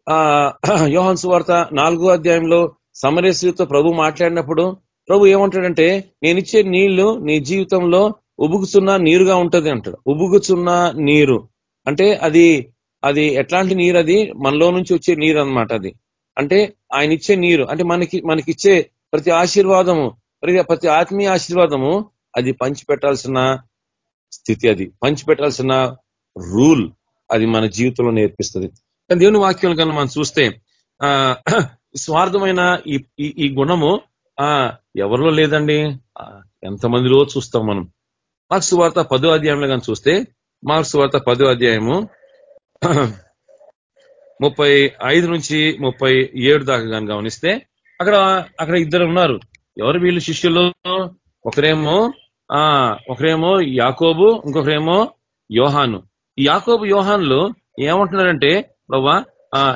S4: యోహన్ సువార్త నాలుగో అధ్యాయంలో సమరేశ్వరితో ప్రభు మాట్లాడినప్పుడు ప్రభు ఏమంటాడంటే నేనిచ్చే నీళ్ళు నీ జీవితంలో ఉబుకుతున్న నీరుగా ఉంటది అంటాడు. ఉబుకుతున్న నీరు. అంటే అది అది ఎట్లాంటి నీరు అది? మనలో నుంచి వచ్చే నీరు అనమాట అది. అంటే ఆయన ఇచ్చే నీరు. అంటే మనకి మనకిచ్చే ప్రతి ఆశీర్వాదము ప్రతి ప్రతి ఆత్మీయ ఆశీర్వాదము అది పంచిపెట్టాల్సిన స్థితి అది. పంచిపెట్టాల్సిన రూల్ అది మన జీవితంలో నేర్పిస్తుంది. దేవుని వాక్యం కనుక మనం చూస్తే ఆ స్వార్థమైన ఈ ఈ గుణము ఆ ఎవరిలో లేదండి? ఎంతమందిలో చూస్తాం మనం? మార్క్స్ వార్త పదో అధ్యాయంలో కానీ చూస్తే మార్క్స్ వార్త పదో అధ్యాయము ముప్పై ఐదు నుంచి ముప్పై ఏడు దాకా కానీ గమనిస్తే అక్కడ అక్కడ ఇద్దరు ఉన్నారు. ఎవరు వీళ్ళు శిష్యులు? ఒకరేమో ఆ ఒకరేమో యాకోబు ఇంకొకరేమో యోహాను. ఈ యాకోబు యోహాన్లు ఏమంటున్నారంటే బాబా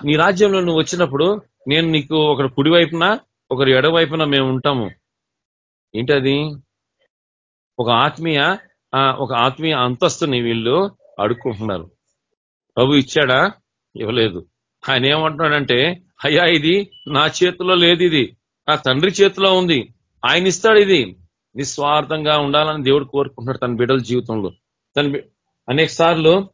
S4: నీ రాజ్యంలో నువ్వు వచ్చినప్పుడు నేను నీకు ఒకరు కుడి వైపున ఒకరు ఎడవైపున మేము ఉంటాము. ఏంటది? ఒక ఆత్మీయ ఒక ఆత్మీయ అంతస్తుని వీళ్ళు అడుక్కుంటున్నారు. ప్రభు ఇచ్చాడా? ఇవ్వలేదు. ఆయన ఏమంటున్నాడంటే అయ్యా ఇది నా చేతిలో లేదు ఇది. నా తండ్రి చేతిలో ఉంది. ఆయన ఇస్తాడు ఇది. నిస్వార్థంగా ఉండాలని దేవుడు కోరుకుంటున్నాడు తన బిడ్డల జీవితంలో. తన అనేక సార్లు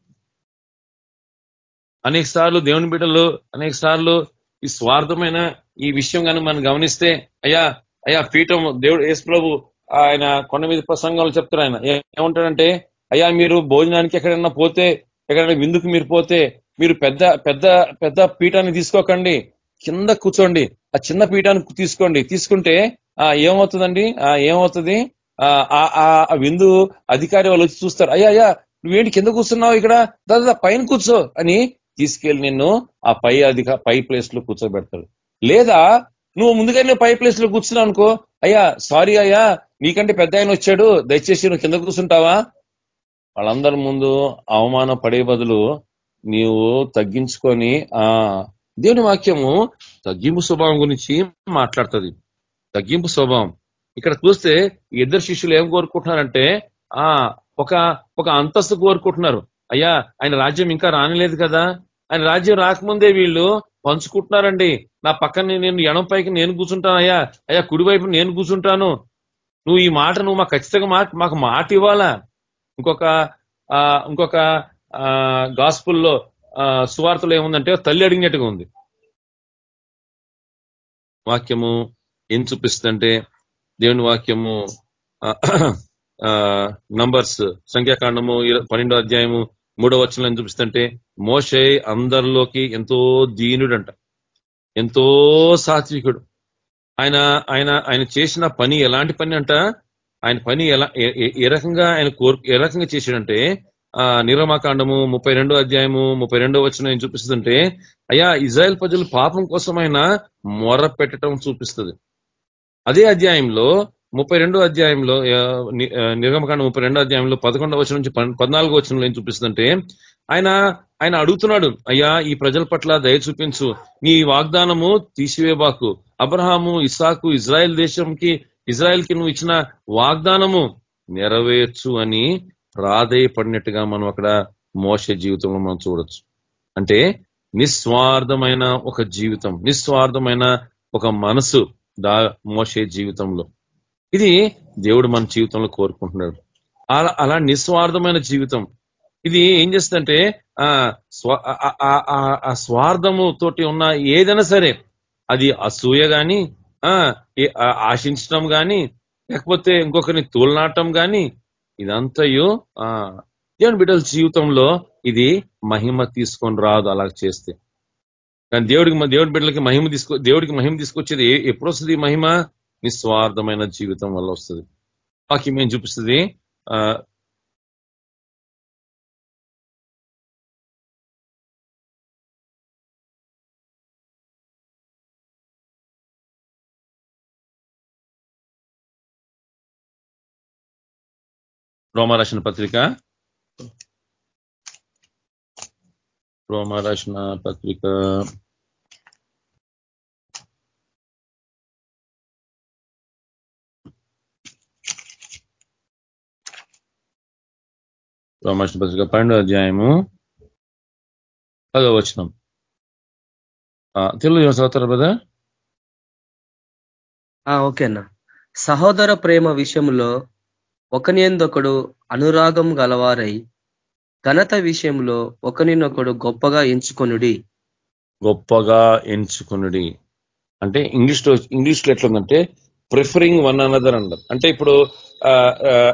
S4: అనేక సార్లు దేవుని బిడ్డలు అనేక సార్లు ఈ స్వార్థమైన ఈ విషయం కానీ మనం గమనిస్తే అయ్యా అయ్యా పీఠం దేవుడు యేసు ప్రభు ఆయన కొండ మీద ప్రసంగాలు చెప్తారు ఆయన. ఏమంటాడంటే అయ్యా మీరు భోజనానికి ఎక్కడైనా పోతే ఎక్కడైనా విందుకు మీరు పోతే మీరు పెద్ద పెద్ద పెద్ద పీఠాన్ని తీసుకోకండి. కింద కూర్చోండి. ఆ చిన్న పీఠాన్ని తీసుకోండి. తీసుకుంటే ఆ ఏమవుతుందండి? ఆ ఏమవుతుంది? ఆ ఆ- ఆ- ఆ విందు అధికారి వాళ్ళు వచ్చి చూస్తారు. అయ్యా అయ్యా నువ్వేంటి కింద కూర్చున్నావు ఇక్కడ? దాదా పైన కూర్చో అని తీసుకెళ్ళి నిన్ను ఆ పై అధిక పై ప్లేస్లో కూర్చోబెడతాడు. లేదా నువ్వు ముందుగానే పై ప్లేస్లో కూర్చున్నావు అనుకో అయ్యా సారీ అయ్యా నీకంటే పెద్ద ఆయన వచ్చాడు దయచేసి నువ్వు కింద కూర్చుంటావా? వాళ్ళందరి ముందు అవమాన పడే బదులు నీవు తగ్గించుకొని ఆ దేవుని వాక్యము తగ్గింపు స్వభావం గురించి మాట్లాడుతుంది. తగ్గింపు స్వభావం. ఇక్కడ చూస్తే ఇద్దరు శిష్యులు ఏం కోరుకుంటున్నారంటే ఆ ఒక ఒక అంతస్తు కోరుకుంటున్నారు. అయ్యా ఆయన రాజ్యం ఇంకా రానిలేదు కదా? ఆయన రాజ్యం రాకముందే వీళ్ళు పంచుకుంటున్నారండి. నా పక్కన నేను ఎడం పైకి నేను కూర్చుంటాను అయ్యా అయ్యా కుడివైపు నేను కూర్చుంటాను. నువ్వు ఈ మాట నువ్వు మాకు ఖచ్చితంగా మాట మాకు మాట ఇవ్వాలా? ఇంకొక ఆ ఇంకొక గాస్పుల్లో సువార్తలు ఏముందంటే తల్లి అడిగినట్టుగా ఉంది. వాక్యము ఏం చూపిస్తుందంటే దేవుని వాక్యము నంబర్స్ సంఖ్యాకాండము పన్నెండో అధ్యాయము మూడో వచనం చూపిస్తుంటే మోషే అందరిలోకి ఎంతో దీనుడంట. ఎంతో సాత్వికుడు. ఆయన ఆయన ఆయన చేసిన పని ఎలాంటి పని అంట? ఆయన పని ఎలా ఏ- రకంగా ఆయన కోరు ఏ రకంగా చేశాడంటే ఆ నిర్మకాండము ముప్పై రెండో అధ్యాయము ముప్పై రెండో వచ్చిన ఏం చూపిస్తుందంటే అయ్యా ఇజ్రాయెల్ ప్రజలు పాపం కోసం ఆయన మొర పెట్టడం చూపిస్తుంది. అదే అధ్యాయంలో ముప్పై రెండో అధ్యాయంలో నిర్గమకాండ ముప్పై రెండో అధ్యాయంలో పదకొండవ వచ్చిన నుంచి పద్నాలుగో వచనంలో ఏం చూపిస్తుందంటే ఆయన ఆయన అడుగుతున్నాడు అయ్యా ఈ ప్రజల పట్ల దయ చూపించు. నీ వాగ్దానము తీసివేబాకు అబ్రహాము ఇసాకు ఇజ్రాయెల్ దేశంకి ఇజ్రాయెల్కి నువ్వు ఇచ్చిన వాగ్దానము నెరవేర్చు అని ప్రాధేయపడినట్టుగా మనం అక్కడ మోస జీవితంలో మనం చూడొచ్చు. అంటే నిస్వార్థమైన ఒక జీవితం నిస్వార్థమైన ఒక మనసు దా మోసే జీవితంలో. ఇది దేవుడు మన జీవితంలో కోరుకుంటున్నాడు. అలా అలా నిస్వార్థమైన జీవితం. ఇది ఏం చేస్తుందంటే ఆ ఆ- ఆ- స్వార్థము తోటి ఉన్న ఏదైనా సరే అది అసూయ కానీ ఆ ఆశించడం కానీ లేకపోతే ఇంకొకరిని తోలనాటం కానీ ఇదంతయు ఆ దేవుని బిడ్డల జీవితంలో ఇది మహిమ తీసుకొని రాదు అలా చేస్తే. కానీ దేవుడికి దేవుడి బిడ్డలకి మహిమ తీసుకో దేవుడికి మహిమ తీసుకొచ్చేది ఎప్పుడు వస్తుంది మహిమ? నిస్వార్థమైన జీవితం వల్ల వస్తుంది. వాక్యం ఏం చూపిస్తుంది ఆ పత్రిక. రోమరాసిన పత్రిక. రోమరాసిన పత్రిక పన్నెండో అధ్యాయము పదో వచనం. తెలుగు చదువుతారా
S3: ఓకే అన్న. సహోదర ప్రేమ విషయంలో ఒకనియందొకడు అనురాగం గలవారై ఘనత విషయంలో ఒకనినొకడు గొప్పగా ఎంచుకొనుడి.
S4: గొప్పగా ఎంచుకునుడి. అంటే ఇంగ్లీష్లో ఇంగ్లీష్లో ఎట్లుందంటే ప్రిఫరింగ్ వన్ అనదర్ అంటారు. అంటే ఇప్పుడు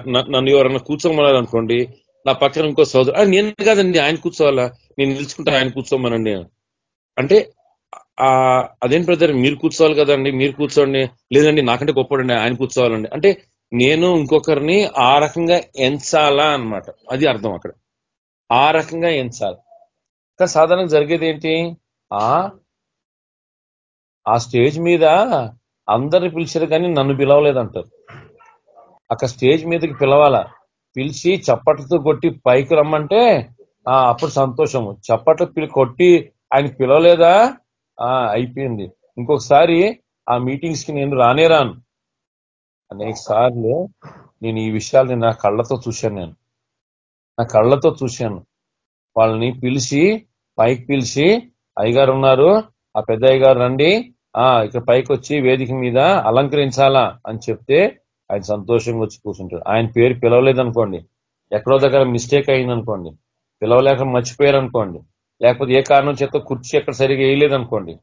S4: నన్ను ఎవరన్నా కూర్చోమన్నారు అనుకోండి నా పక్కన ఇంకో సోదరు. నేను కాదండి ఆయన కూర్చోవాలా? నేను నిలుచుకుంటా ఆయన కూర్చోమనండి అంటే ఆ అదేం బ్రదర్ మీరు కూర్చోవాలి కదండి మీరు కూర్చోండి. లేదండి నాకంటే గొప్పడండి ఆయన కూర్చోవాలండి. అంటే నేను ఇంకొకరిని ఆ రకంగా ఎంచాలా అన్నమాట. అది అర్థం అక్కడ. ఆ రకంగా ఎంచాలి. కానీ సాధారణంగా జరిగేది ఏంటి? ఆ ఆ స్టేజ్ మీద అందరిని పిలిచారు కానీ నన్ను పిలవలేదంటారు. అక్కడ స్టేజ్ మీదకి పిలవాలా? పిలిచి చప్పట్లతో కొట్టి పైకి రమ్మంటే ఆ అప్పుడు సంతోషము. చప్పట్లు పిలి కొట్టి ఆయన పిలవలేదా? ఆ అయిపోయింది. ఇంకొకసారి ఆ మీటింగ్స్కి నేను రానే రాను. అనేక సార్లు నేను ఈ విషయాల్ని నా కళ్ళతో చూశాను నేను. నా కళ్ళతో చూశాను. వాళ్ళని పిలిచి పైకి పిలిచి అయ్యగారు ఉన్నారు ఆ పెద్ద అయ్యగారు రండి. ఆ ఇక్కడ పైకి వచ్చి వేదిక మీద అలంకరించాలా? అని చెప్తే ఆయన సంతోషంగా వచ్చి కూర్చుంటాడు ఆయన పేరు పిలవలేదనుకోండి ఎక్కడో దగ్గర మిస్టేక్ అయిందనుకోండి పిలవలేక మర్చిపోయారు అనుకోండి లేకపోతే ఏ కారణం చేత కుర్చీ ఎక్కడ సరిగా వేయలేదు అనుకోండి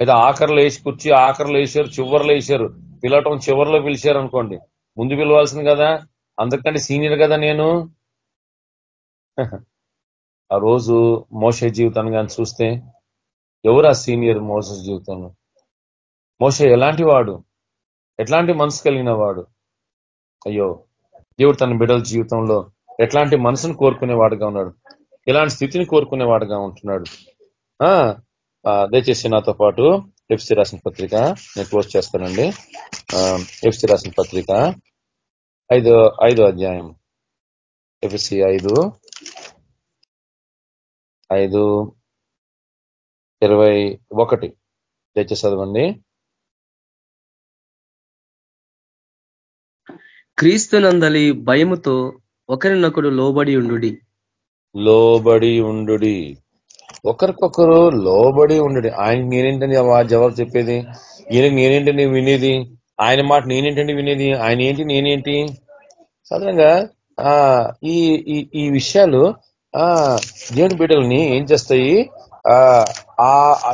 S4: లేదా ఆఖరిలో వేసి కుర్చీ ఆఖరిలో వేసారు చివరిలో వేసారు పిలవటం చివరిలో పిలిచారు అనుకోండి ముందు పిలవాల్సింది కదా అందుకంటే సీనియర్ కదా నేను. ఆ రోజు మోసే జీవితాన్ని కానీ చూస్తే ఎవరు ఆ సీనియర్ మోస జీవితంలో? మోస ఎలాంటి వాడు? ఎట్లాంటి మనసు కలిగిన వాడు? అయ్యో దేవుడు తన బిడ్డల జీవితంలో ఎట్లాంటి మనసును కోరుకునేవాడుగా ఉన్నాడు. ఇలాంటి స్థితిని కోరుకునేవాడుగా ఉంటున్నాడు. ఆ దయచేసి నాతో పాటు ఎఫ్సి రాసిన పత్రిక నేను క్లోజ్ చేస్తానండి. ఎఫ్సి రాసిన పత్రిక ఐదు ఐదో అధ్యాయం. ఎఫ్సి ఐదు ఐదు ఇరవై ఒకటి. దయచేసి చదవండి.
S3: క్రీస్తునందలి భయముతో ఒకరినొకడు లోబడి ఉండు
S4: లోబడి ఉండు ఒకరికొకరు లోబడి ఉండు ఆయన నేనేంటని జవాబు చెప్పేది? ఈయన నేనేంటని వినేది? ఆయన మాట నేనేంటండి వినేది? ఆయన ఏంటి నేనేంటి? సాధారణంగా ఆ ఈ ఈ విషయాలు ఆ దేవుని బిడ్డల్ని ఏం చేస్తాయి? ఆ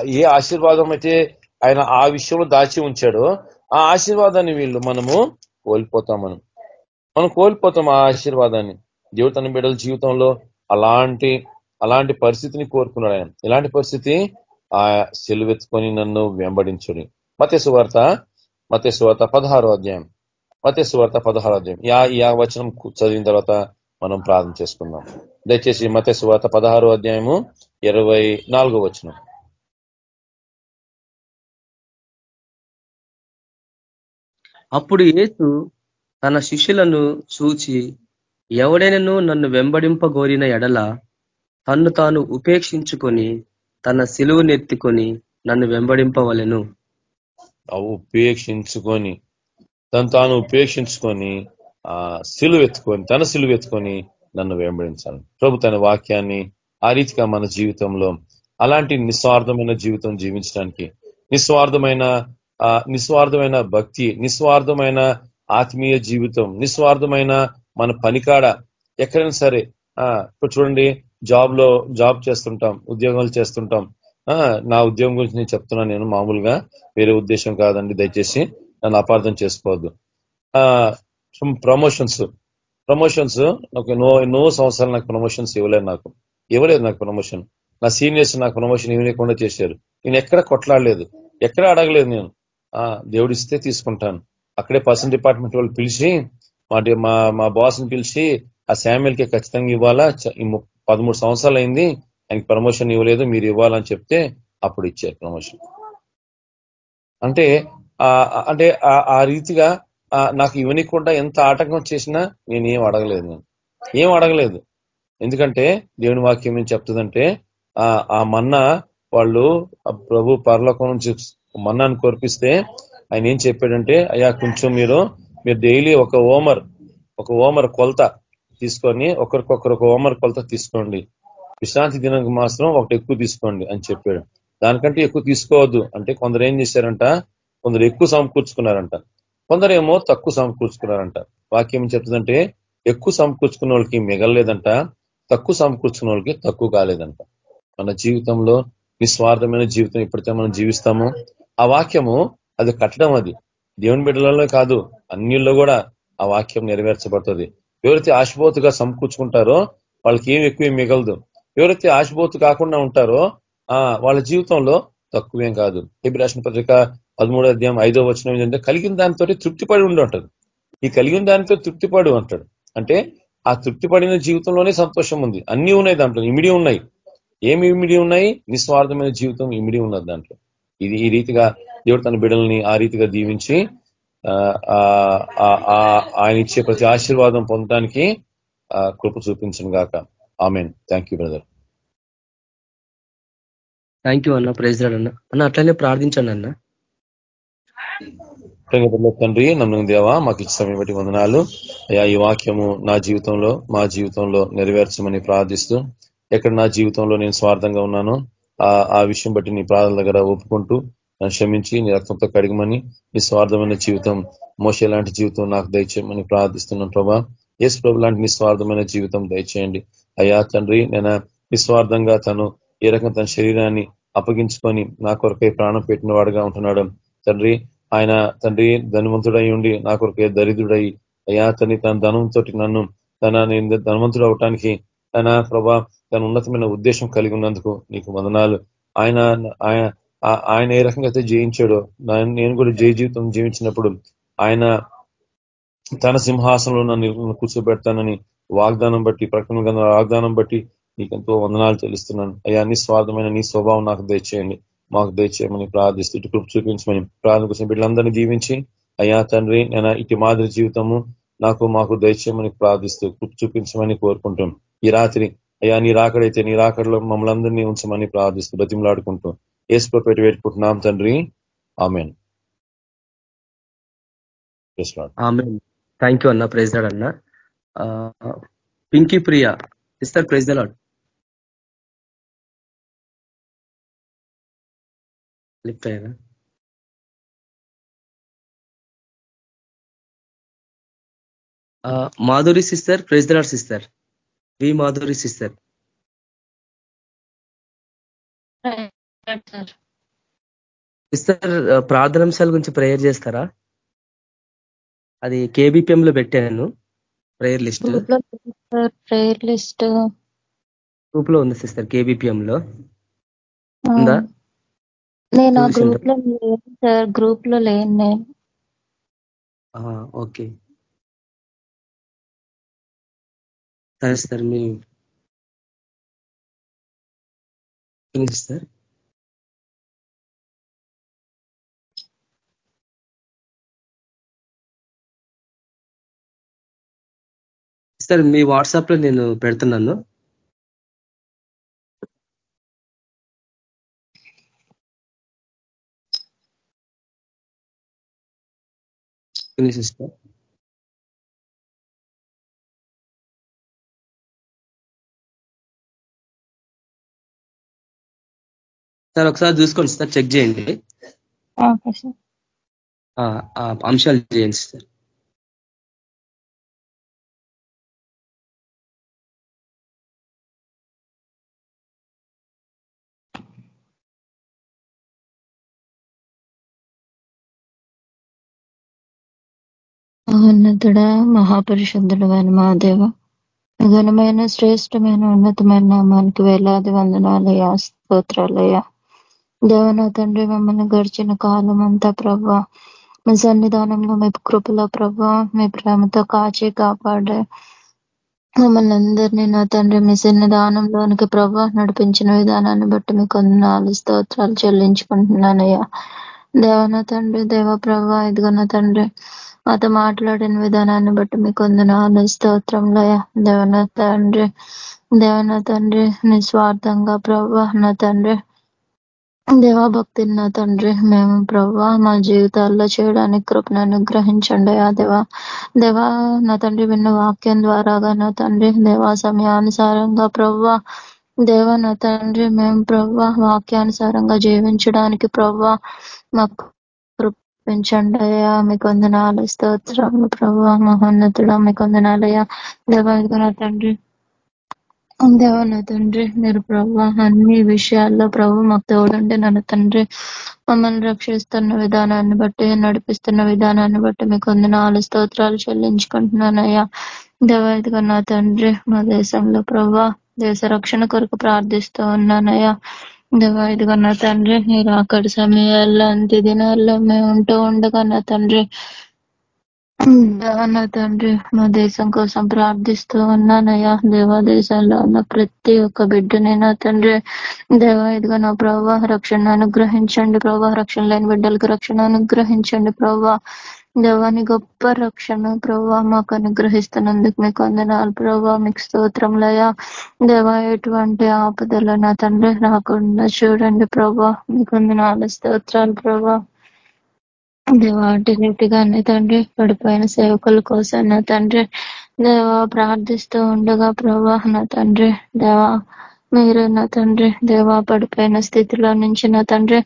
S4: ఏ ఆశీర్వాదం అయితే ఆయన ఆ విషయంలో దాచి ఉంచాడో ఆ ఆశీర్వాదాన్ని వీళ్ళు మనము కోల్పోతాం మనం. మనం కోల్పోతాం ఆ ఆశీర్వాదాన్ని. దేవుడు తన బిడ్డల జీవితంలో అలాంటి అలాంటి పరిస్థితిని కోరుకున్నాడు ఆయన. ఇలాంటి పరిస్థితి ఆ సెలువెత్తుకొని నన్ను వెంబడించుడి. మతేసు వార్త పదహారో అధ్యాయం. మతేసు పదహారో అధ్యాయం. యా యా వచనం చదివిన తర్వాత మనం ప్రార్థన చేసుకుందాం. దయచేసి మతేసు పదహారో అధ్యాయము ఇరవై నాలుగో వచనం.
S3: అప్పుడు ఏసు తన శిష్యులను చూచి ఎవడైనను నన్ను వెంబడింపగోరిన ఎడల తన్ను తాను ఉపేక్షించుకొని తన సిలువనెత్తుకొని నన్ను వెంబడింపవలను.
S4: ఉపేక్షించుకొని తను తాను ఉపేక్షించుకొని ఆ సిలువెత్తుకొని తన సిలువెత్తుకొని నన్ను వెంబడించాలి. ప్రభు తన వాక్యాన్ని ఆ రీతిగా మన జీవితంలో అలాంటి నిస్వార్థమైన జీవితం జీవించడానికి నిస్వార్థమైన నిస్వార్థమైన భక్తి నిస్వార్థమైన ఆత్మీయ జీవితం నిస్వార్థమైన మన పనికాడ ఎక్కడైనా సరే ఇప్పుడు చూడండి జాబ్లో జాబ్ చేస్తుంటాం ఉద్యోగాలు చేస్తుంటాం. నా ఉద్యోగం గురించి నేను చెప్తున్నా నేను మామూలుగా వేరే ఉద్దేశం కాదండి దయచేసి నన్ను అపార్థం చేసుకోవద్దు. ప్రమోషన్స్ ప్రమోషన్స్ నాకు ఎన్నో ఎన్నో సంవత్సరాలు నాకు ప్రమోషన్స్ ఇవ్వలేదు నాకు. ఇవ్వలేదు నాకు ప్రమోషన్ నా సీనియర్స్ నాకు ప్రమోషన్ ఇవ్వలేకుండా చేశారు. నేను ఎక్కడ కొట్లాడలేదు. ఎక్కడ అడగలేదు నేను. ఆ దేవుడిస్తే తీసుకుంటాను. అక్కడే పర్సన్ డిపార్ట్మెంట్ వాళ్ళు పిలిచి మా మా బాస్ని పిలిచి ఆ శామ్యుల్కి ఖచ్చితంగా ఇవ్వాలా? పదమూడు సంవత్సరాలు అయింది ఆయనకి ప్రమోషన్ ఇవ్వలేదు మీరు ఇవ్వాలని చెప్తే అప్పుడు ఇచ్చారు ప్రమోషన్. అంటే అంటే ఆ రీతిగా నాకు ఇవ్వనికుండా ఎంత ఆటంకం చేసినా నేను ఏం అడగలేదు నేను. ఏం అడగలేదు? ఎందుకంటే దేవుని వాక్యం ఏం చెప్తుందంటే ఆ మన్నా వాళ్ళు ప్రభు పరలోకం నుంచి మన్నాను కోర్పిస్తే ఆయన ఏం చెప్పాడంటే అయ్యా కొంచెం మీరు మీరు డైలీ ఒక ఓమర్ ఒక ఓమర్ కొలత తీసుకొని ఒకరికొకరు ఒక ఓమర్ కొలత తీసుకోండి. విశ్రాంతి దినం మాత్రం ఒకటి ఎక్కువ తీసుకోండి అని చెప్పాడు. దానికంటే ఎక్కువ తీసుకోవద్దు. అంటే కొందరు ఏం చేశారంట కొందరు ఎక్కువ సమకూర్చుకున్నారంట. కొందరేమో తక్కువ సమకూర్చుకున్నారంట. వాక్యం చెప్తుందంటే ఎక్కువ సమకూర్చుకున్న వాళ్ళకి మిగలలేదంట తక్కువ సమకూర్చుకున్న వాళ్ళకి తక్కువ కాలేదంట. మన జీవితంలో నిస్వార్థమైన జీవితం ఎప్పుడైతే మనం జీవిస్తామో ఆ వాక్యము అది కట్టడం అది. దేవుని బిడ్డలలో కాదు అన్నిల్లో కూడా ఆ వాక్యం నెరవేర్చబడుతుంది. ఎవరైతే ఆశబోతుగా సమకూర్చుకుంటారో వాళ్ళకి ఏం ఎక్కువ మిగలదు. ఎవరైతే ఆశబోతు కాకుండా ఉంటారో ఆ వాళ్ళ జీవితంలో తక్కువేం కాదు. ఏపీ పత్రిక పదమూడో అధ్యాయం ఐదో వచ్చిన ఏంటంటే కలిగిన దానితో తృప్తిపడి ఉండి ఉంటుంది ఈ కలిగిన దానితో తృప్తిపడి అంటాడు. అంటే ఆ తృప్తిపడిన జీవితంలోనే సంతోషం ఉంది. అన్ని ఉన్నాయి దాంట్లో ఇమిడి ఉన్నాయి. ఏమి ఇమిడి ఉన్నాయి? నిస్వార్థమైన జీవితం ఇమిడి ఉన్నది దాంట్లో. ఇది ఈ రీతిగా దేవుడు తన బిడ్డల్ని ఆ రీతిగా దీవించి ఆయన ఇచ్చే ప్రతి ఆశీర్వాదం పొందడానికి కృప చూపించను గాక. Amen. Thank you brother
S3: thank you అన్న. ప్రైజ్ అన్న. అన్న అట్లనే ప్రార్థించండి అన్న.
S4: తండ్రి నన్ను దేవా మాకు ఇచ్చిన సమయం బట్టి వందనాలు. అయ్యా ఈ వాక్యము నా జీవితంలో మా జీవితంలో నెరవేర్చమని ప్రార్థిస్తూ ఎక్కడ నా జీవితంలో నేను స్వార్థంగా ఉన్నానో ఆ విషయం బట్టి నీ ప్రాణాల దగ్గర ఒప్పుకుంటూ నన్ను క్షమించి నీ రక్తంతో కడిగమని నిస్వార్థమైన జీవితం మోసే లాంటి జీవితం నాకు దయచేయమని ప్రార్థిస్తున్నాను ప్రభా. ఎస్ ప్రభు లాంటి నిస్వార్థమైన జీవితం దయచేయండి. అయ్యా తండ్రి నేను నిస్వార్థంగా తను ఏ రకంగా తన శరీరాన్ని అప్పగించుకొని నా కొరకై ప్రాణం పెట్టిన వాడుగా ఉంటున్నాడు. తండ్రి ఆయన తండ్రి ధనవంతుడై ఉండి నా కొరకే దరిద్రుడై అయ్యా తండ్రి తన ధనంతో నన్ను తన ధనవంతుడు అవటానికి తన ప్రభా తన ఉన్నతమైన ఉద్దేశం కలిగి ఉన్నందుకు నీకు వందనాలు. ఆయన ఆయన ఏ రకంగా అయితే జయించాడో నేను కూడా జయ జీవితం జీవించినప్పుడు ఆయన తన సింహాసనంలో నన్ను కూర్చోబెడతానని వాగ్దానం బట్టి ప్రకటన వాగ్దానం బట్టి నీకెంతో వందనాలు తెలుస్తున్నాను. అయ్యా నిస్వార్థమైన నీ స్వభావం నాకు దయచేయండి. మాకు దయచేయమని ప్రార్థిస్తూ ఇటు కృప్ చూపించమని ప్రార్థన కోసం బిడ్డలందరినీ దీవించి అయ్యా తండ్రి నేను ఇటు మాదిరి జీవితము నాకు మాకు దయచేయమని ప్రార్థిస్తూ కృప్ చూపించమని కోరుకుంటాం ఈ రాత్రి అయ్యా నీ రాకడైతే నీ రాకడలో మమ్మల్ని అందరినీ ఉంచమని ప్రార్థిస్తూ బతిమలాడుకుంటూ ఏసులో పెట్టి పెట్టుకుంటున్నాం తండ్రి. ఆమెన్.
S3: థ్యాంక్ యూ అన్న ప్రైజ్ అన్న. పింకీ ప్రియా ఇస్తారు ప్రైజ్ లాడ్ లిఫ్ట్ అయ్యారా? Madhuri sister praise the Lord sister V Madhuri sister. Sister ప్రార్థనాంశాల గురించి ప్రేయర్ చేస్తారా? అది కేబిపిఎం లో పెట్టాను ప్రేయర్ లిస్ట్.
S5: Prayer list.
S3: గ్రూప్లో ఉంది సిస్టర్ కేబిపిఎం లో ఉందా?
S5: నేను గ్రూప్లో లేను సార్. గ్రూప్లో లేను నేను.
S3: ఓకే. సరే సార్ మీ సార్ సార్ మీ వాట్సాప్లో నేను పెడుతున్నాను. సిస్టర్ సార్ ఒకసారి చూసుకోండి సార్ చెక్ చేయండి. అంశాలు చేయండి సార్.
S5: మహోన్నతుడ మహాపరిశుద్ధుడమైన మా దేవ ఘనమైన శ్రేష్టమైన ఉన్నతమైన నామానికి వేలాది వందనాలయ స్తోత్రాలయ దేవన తండ్రి మమ్మల్ని గడిచిన కాలం అంతా ప్రభా మీ సన్నిధానంలో మీ కృపలో ప్రభా మీ ప్రేమతో కాచి కాపాడే మమ్మల్ని అందరినీ నా తండ్రి మీ సన్నిధానంలోనికి ప్రభా నడిపించిన విధానాన్ని బట్టి మీకు నాలుగు స్తోత్రాలు చెల్లించుకుంటున్నానయ్యా. దేవన తండ్రి దేవ ప్రభా ఇదిగో తండ్రి మాతో మాట్లాడిన విధానాన్ని బట్టి మీకు వందనాలు స్తోత్రంలో దేవన తండ్రి దేవన తండ్రి నిస్వార్థంగా ప్రభా నా తండ్రి దేవా భక్తి నా తండ్రి మేము ప్రభా మా జీవితాల్లో చేయడానికి కృపను అనుగ్రహించండి. ఆ దేవా దేవా నా తండ్రి విన్న వాక్యం ద్వారాగా నా తండ్రి దేవా సమయానుసారంగా ప్రభా దేవ నా తండ్రి మేము ప్రభా వాక్యానుసారంగా జీవించడానికి ప్రభా మాకు పెంచండయ్యా మీకు వందనాలు. స్తోత్రం. ప్రభు మహోన్నతుడ మీకు వందనాలయ్యా దేవాదిగా తండ్రి. దేవన తండ్రి. మీరు ప్రభు అన్ని విషయాల్లో ప్రభు మాకు తోడండి నన్ను తండ్రి. మమ్మల్ని రక్షిస్తున్న విధానాన్ని బట్టి నడిపిస్తున్న విధానాన్ని బట్టి మీకు వందనాలు స్తోత్రాలు చెల్లించుకుంటున్నానయ్యా. దేవాదిగా నా తండ్రి మా దేశంలో ప్రభా దేశ రక్షణ కొరకు ప్రార్థిస్తూ ఉన్నానయ్యా. దేవా ఇదిగో నా తండ్రి మీరు అక్కడి సమయాల్లో అంత్య దినాల్లో మేము ఉంటూ ఉండగా నా తండ్రి దేవా తండ్రి మా దేశం కోసం ప్రార్థిస్తూ ఉన్నానయ్యా. దేవా దేశంలో ఉన్న ప్రతి ఒక్క బిడ్డనైనా తండ్రి. దేవా ఇదిగో నా ప్రభా రక్షణ అనుగ్రహించండి ప్రభావ రక్షణ లేని బిడ్డలకు రక్షణ అనుగ్రహించండి ప్రభా దేవాని గొప్ప రక్షణ ప్రభా మాకు అనుగ్రహిస్తున్నందుకు మీకు వందనాలు ప్రభా మీకు స్తోత్రంలయ దేవా ఎటువంటి ఆపదలు నా తండ్రి రాకుండా చూడండి ప్రభా మీకు వందనాలు స్తోత్రాలు ప్రభా దేవా అటు తండ్రి పడిపోయిన సేవకుల కోసం నా తండ్రి దేవా ప్రార్థిస్తూ ఉండగా ప్రభా నా తండ్రి దేవా మీరు నా తండ్రి దేవా పడిపోయిన స్థితిలో నుంచి నా తండ్రి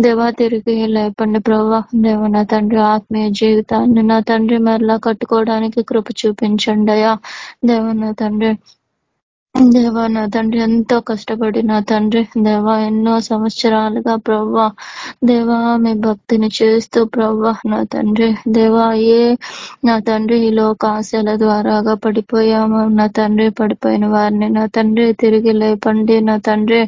S5: దేవా తిరిగి లేపండి ప్రభా దేవ నా తండ్రి ఆత్మీయ జీవితాన్ని నా తండ్రి మరలా కట్టుకోవడానికి కృప చూపించండి అయ్యా. దేవ నా తండ్రి దేవా నా తండ్రి ఎంతో కష్టపడి నా తండ్రి దేవా ఎన్నో సంవత్సరాలుగా ప్రవ్వా దేవా మీ భక్తిని చేస్తూ ప్రవ్వా నా తండ్రి దేవా ఏ నా తండ్రి ఈ లోక ఆశల ద్వారాగా పడిపోయాము నా తండ్రి పడిపోయిన వారిని నా తండ్రి తిరిగి లేపండి నా తండ్రి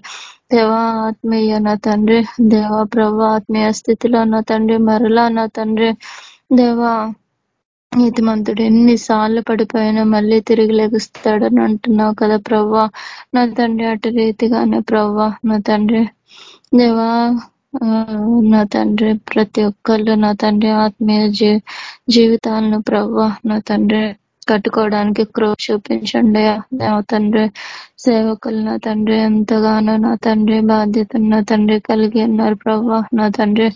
S5: దేవా ఆత్మీయ నా తండ్రి దేవా ప్రభా ఆత్మీయ స్థితిలో నా తండ్రి మరలా నా తండ్రి దేవా నీతిమంతుడు ఎన్నిసార్లు పడిపోయినా మళ్ళీ తిరిగి లెగుస్తాడని అంటున్నావు కదా ప్రవ్వా నా తండ్రి అటు రీతిగానే ప్రవ్వా నా తండ్రి దేవా నా తండ్రి ప్రతి ఒక్కళ్ళు నా తండ్రి ఆత్మీయ జీ జీవితాలను ప్రవ్వా నా తండ్రి కట్టుకోవడానికి క్రో చూపించండి నా తండ్రి సేవకులు నా తండ్రి ఎంతగానో నా తండ్రి బాధ్యతను నా తండ్రి కలిగి ఉన్నారు ప్రవ్వా నా తండ్రి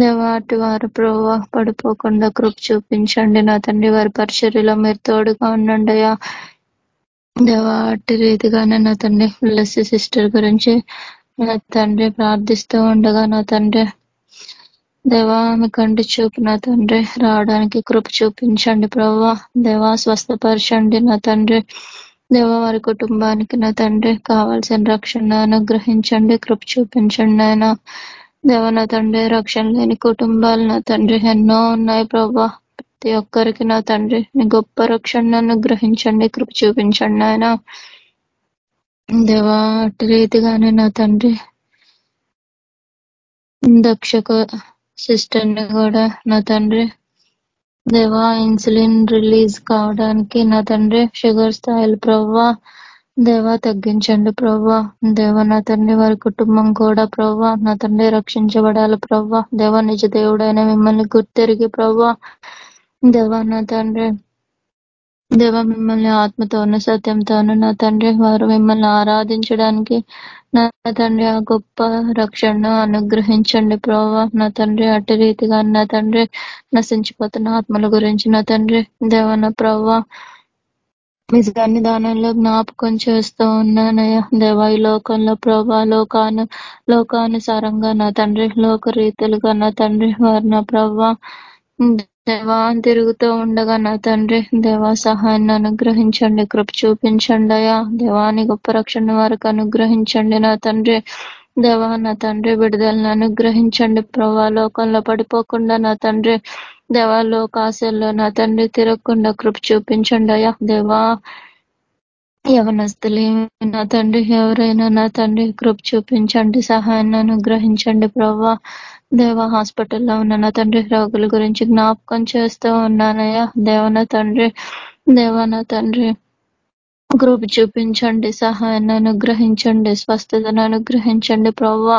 S5: దేవా అటు వారు ప్రభావ పడిపోకుండా కృప చూపించండి. నా తండ్రి వారి పరిచర్యలో మీరు తోడుగా ఉండండి అయ్యా దేవా అట్టి రీతిగానే నా తండ్రి లస్సి సిస్టర్ గురించి నా తండ్రి ప్రార్థిస్తూ ఉండగా నా తండ్రి దేవా కంటి చూపు నా తండ్రి రావడానికి కృప చూపించండి ప్రభా దేవా స్వస్థపరచండి నా తండ్రి. దేవా వారి కుటుంబానికి నా తండ్రి కావాల్సిన రక్షణ అనుగ్రహించండి కృప చూపించండి ఆయన దేవా నా తండ్రి రక్షణ లేని కుటుంబాలు నా తండ్రి. ఎన్నో ఉన్నాయి ప్రభా. ప్రతి ఒక్కరికి నా తండ్రి. నీ గొప్ప రక్షణను అనుగ్రహించండి కృప చూపించండి ఆయన దేవా అటు రీతిగానే నా తండ్రి. దక్షక సిస్టర్ కూడా నా తండ్రి. దేవా ఇన్సులిన్ రిలీజ్ కావడానికి నా తండ్రి. షుగర్ స్థాయిలు ప్రవ్వా దేవా తగ్గించండి ప్రవ్వా. దేవా నా తండ్రి వారి కుటుంబం కూడా ప్రవ్వా. నా తండ్రి రక్షించబడాలి ప్రవ్వా. దేవా నిజ దేవుడైన మిమ్మల్ని గుర్తెరిగి ప్రవ్వా. దేవా నా తండ్రి. దేవా మిమ్మల్ని ఆత్మతోను సత్యంతోను నా తండ్రి వారు మిమ్మల్ని ఆరాధించడానికి నా తండ్రి ఆ గొప్ప రక్షణను అనుగ్రహించండి ప్రభావ నా తండ్రి అటు రీతిగా నా తండ్రి నశించిపోతున్న ఆత్మల గురించి నా తండ్రి దేవన ప్రభావ మీ సన్నిధానంలో జ్ఞాపకం చేస్తూ ఉన్నానయ్యా. దేవా ఈ లోకంలో ప్రభా లోకాను లోకానుసారంగా నా తండ్రి లోక రీతులుగా నా తండ్రి వారు నా ప్రభా. దేవా తిరుగుతూ ఉండగా నా తండ్రి దేవా సహాయాన్ని అనుగ్రహించండి కృప చూపించండి అయ్యా. దేవాని గొప్ప రక్షణ వారికి అనుగ్రహించండి నా తండ్రి. దేవా నా తండ్రి విడుదలను అనుగ్రహించండి. ప్రభా లోకంలో పడిపోకుండా నా తండ్రి దేవా లోకాశల్లో నా తండ్రి తిరగకుండా కృప చూపించండి అయ్యా దేవా. యవనస్తులే నా తండ్రి ఎవరైనా నా తండ్రి కృప చూపించండి సహాయాన్ని అనుగ్రహించండి ప్రభా దేవ హాస్పిటల్లో ఉన్న నా తండ్రి రోగుల గురించి జ్ఞాపకం చేస్తూ ఉన్నానయ్యా. దేవన తండ్రి దేవన తండ్రి. కృప చూపించండి సహాయాన్ని అనుగ్రహించండి స్వస్థతను అనుగ్రహించండి ప్రవ్వా.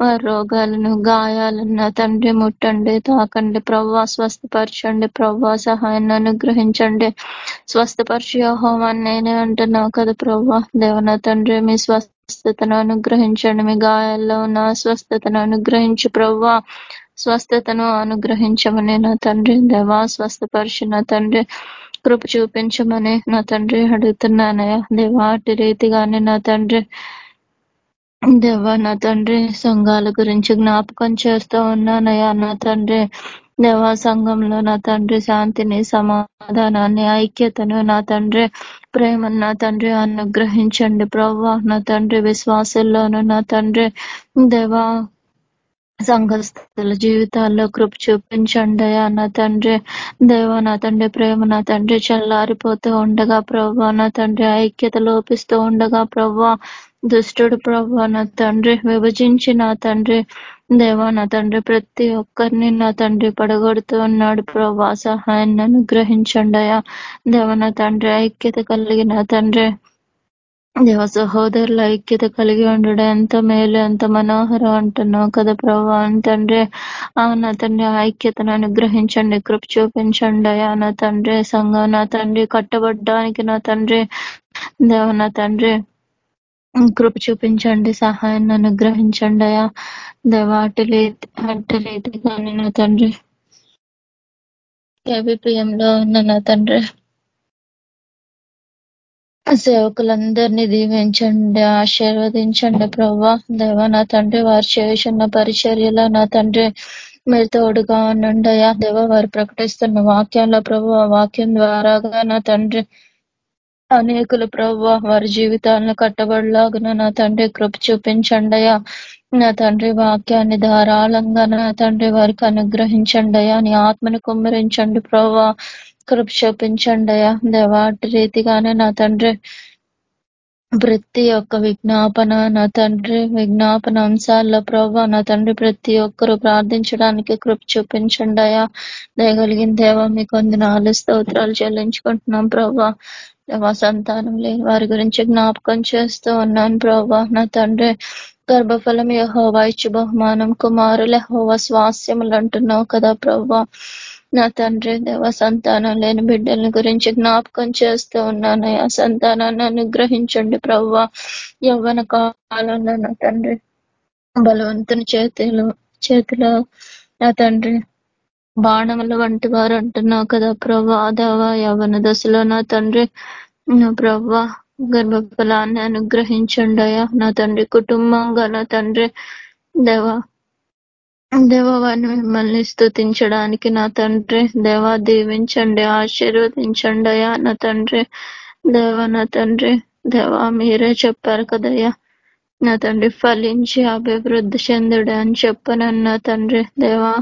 S5: వారి రోగాలను గాయాలను తండ్రి ముట్టండి తాకండి ప్రవ్వా స్వస్థపరచండి ప్రవ్వా సహాయాన్ని అనుగ్రహించండి. స్వస్థపరిచి హోమాన్ని నేనే అంటున్నావు కదా ప్రవ్వా. దేవన తండ్రి మీ స్వస్థతను అనుగ్రహించండి మీ గాయాల్లో ఉన్న స్వస్థతను అనుగ్రహించి ప్రవ్వా. స్వస్థతను అనుగ్రహించమని నా తండ్రి దేవా స్వస్థపరిచి నా తండ్రి. కృప చూపించమని నా తండ్రి అడుగుతున్నానయ్యా దేవా అటు రీతిగానే నా తండ్రి. దేవా నా తండ్రి సంఘాల గురించి జ్ఞాపకం చేస్తూ ఉన్నానయ్యా నా తండ్రి దేవా సంఘంలో నా తండ్రి శాంతిని సమాధానాన్ని ఐక్యతను నా తండ్రి ప్రేమను నా తండ్రి అనుగ్రహించండి. ప్రవ్వా నా తండ్రి విశ్వాసంలోను నా తండ్రి. దేవా సంఘస్థుల జీవితాల్లో కృప చూపించండి నా తండ్రి దేవ నా తండ్రి ప్రేమ నా తండ్రి చల్లారిపోతూ ఉండగా ప్రభా నా తండ్రి ఐక్యత లోపిస్తూ ఉండగా ప్రభా దుష్టుడు ప్రభా నా తండ్రి విభజించి నా తండ్రి దేవా నా తండ్రి ప్రతి ఒక్కరిని నా తండ్రి పడగొడుతూ ఉన్నాడు ప్రభా సహాయాన్ని అనుగ్రహించండి అయా దేవ నా తండ్రి ఐక్యత కలిగి నా తండ్రి దేవ సహోదరుల ఐక్యత కలిగి ఉండడం ఎంత మేలు ఎంత మనోహరం అంటున్నావు కదా ప్రభా. తండ్రి ఆ తండ్రి ఐక్యతను అనుగ్రహించండి కృప చూపించండి. అయ్యా నా తండ్రి సంఘం నా తండ్రి కట్టబడ్డానికి నా తండ్రి దేవ నా తండ్రి కృప చూపించండి సహాయాన్ని అనుగ్రహించండి. అయ్యా దేవ అటు రీతి నా తండ్రి. అభిప్రాయంలో ఉన్న నా తండ్రి. సేవకులందరినీ దీవించండి ఆశీర్వదించండి ప్రభా. దేవా నా తండ్రి వారు చేసిన పరిచర్యలో నా తండ్రి మీరు తోడుగా ఉండండి దేవ వారు ప్రకటిస్తున్న వాక్యంలో ప్రభు వాక్యం ద్వారాగా నా తండ్రి అనేకులు ప్రభు వారి జీవితాలను కట్టబడిలాగున నా తండ్రి కృప చూపించండి అయ్యా. నా తండ్రి వాక్యాన్ని ధారాళంగా నా తండ్రి వారికి అనుగ్రహించండి అయ్యా. నీ ఆత్మను కుమ్మరించండి ప్రభా. కృప చూపించండి అయ్యా దేవాటి రీతిగానే నా తండ్రి. ప్రతి ఒక్క విజ్ఞాపన నా తండ్రి విజ్ఞాపన అంశాల్లో ప్రభావ నా తండ్రి ప్రతి ఒక్కరు ప్రార్థించడానికి కృప చూపించండి అయ్యా దయగలిగిన దేవా మీకు నాలుగు స్తోత్రాలు చెల్లించుకుంటున్నాం ప్రభా దేవా సంతానం లేని వారి గురించి జ్ఞాపకం చేస్తూ ఉన్నాను ప్రభా నా తండ్రి గర్భఫలం యహోవా ఇచ్చు బహుమానం కుమారుల హోవ స్వాస్యములు అంటున్నావు కదా ప్రభా నా తండ్రి దేవ సంతానం లేని బిడ్డల గురించి జ్ఞాపకం చేస్తూ ఉన్నానయ్యా. సంతానాన్ని అనుగ్రహించండి ప్రవ్వా. యవ్వన కాలంలో నా తండ్రి బలవంతుని చేతిలో చేతిలో నా తండ్రి బాణముల వంటి వారు అంటున్నావు కదా ప్రభా దేవ యవ్వన దశలో నా తండ్రి నా ప్రభా గర్భఫలాన్ని అనుగ్రహించండి అయ్యా. నా తండ్రి కుటుంబంగా నా తండ్రి దేవా దేవావారిని మిమ్మల్ని స్థుతించడానికి నా తండ్రి దేవా దీవించండి ఆశీర్వదించండి అయ్యా నా తండ్రి దేవా నా తండ్రి దేవా మీరే చెప్పారు కదయ్యా. నా తండ్రి ఫలించి అభివృద్ధి చెందుడు అని చెప్పనన్న తండ్రి దేవా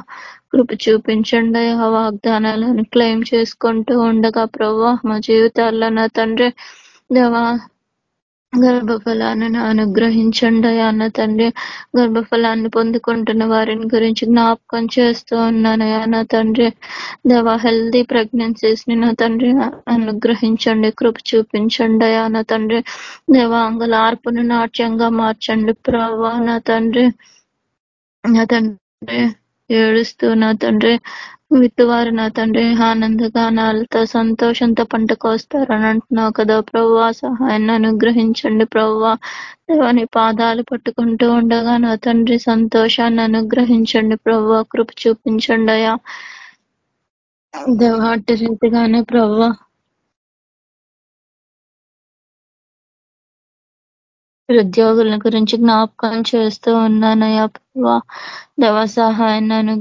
S5: కృప చూపించండి ఆ వాగ్దానాలను క్లెయిమ్ చేసుకుంటూ ఉండగా ప్రభా మా జీవితాల్లో నా తండ్రి దేవా గర్భఫలాన్ని అనుగ్రహించండి అన్న తండ్రి. గర్భఫలాన్ని పొందుకుంటున్న వారిని గురించి జ్ఞాపకం చేస్తూ ఉన్నానయ్యా నా తండ్రి. దేవా హెల్దీ ప్రెగ్నెన్సీస్ని నా తండ్రి అనుగ్రహించండి కృప చూపించండి అయ్యా నా తండ్రి. దేవా అంగలార్పును నాట్యంగా మార్చండి ప్రభా నా తండ్రి. నా తండ్రి ఏడుస్తూ నా తండ్రి. విత్తువారు నా తండ్రి ఆనందగానాలతో సంతోషంతో పంట కోస్తారు అని అంటున్నావు కదా ప్రవ్వా సహాయాన్ని అనుగ్రహించండి ప్రవ్వా. దేవాని పాదాలు పట్టుకుంటూ ఉండగా నా తండ్రి సంతోషాన్ని అనుగ్రహించండి ప్రవ్వా. కృప చూపించండి అయ్యా. దేవాటి రీతిగానే ప్రవ్వా. ఉద్యోగుల గురించి జ్ఞాపకం చేస్తూ ఉన్నానయ్యా ప్రభా దేవ సహాయాన్ని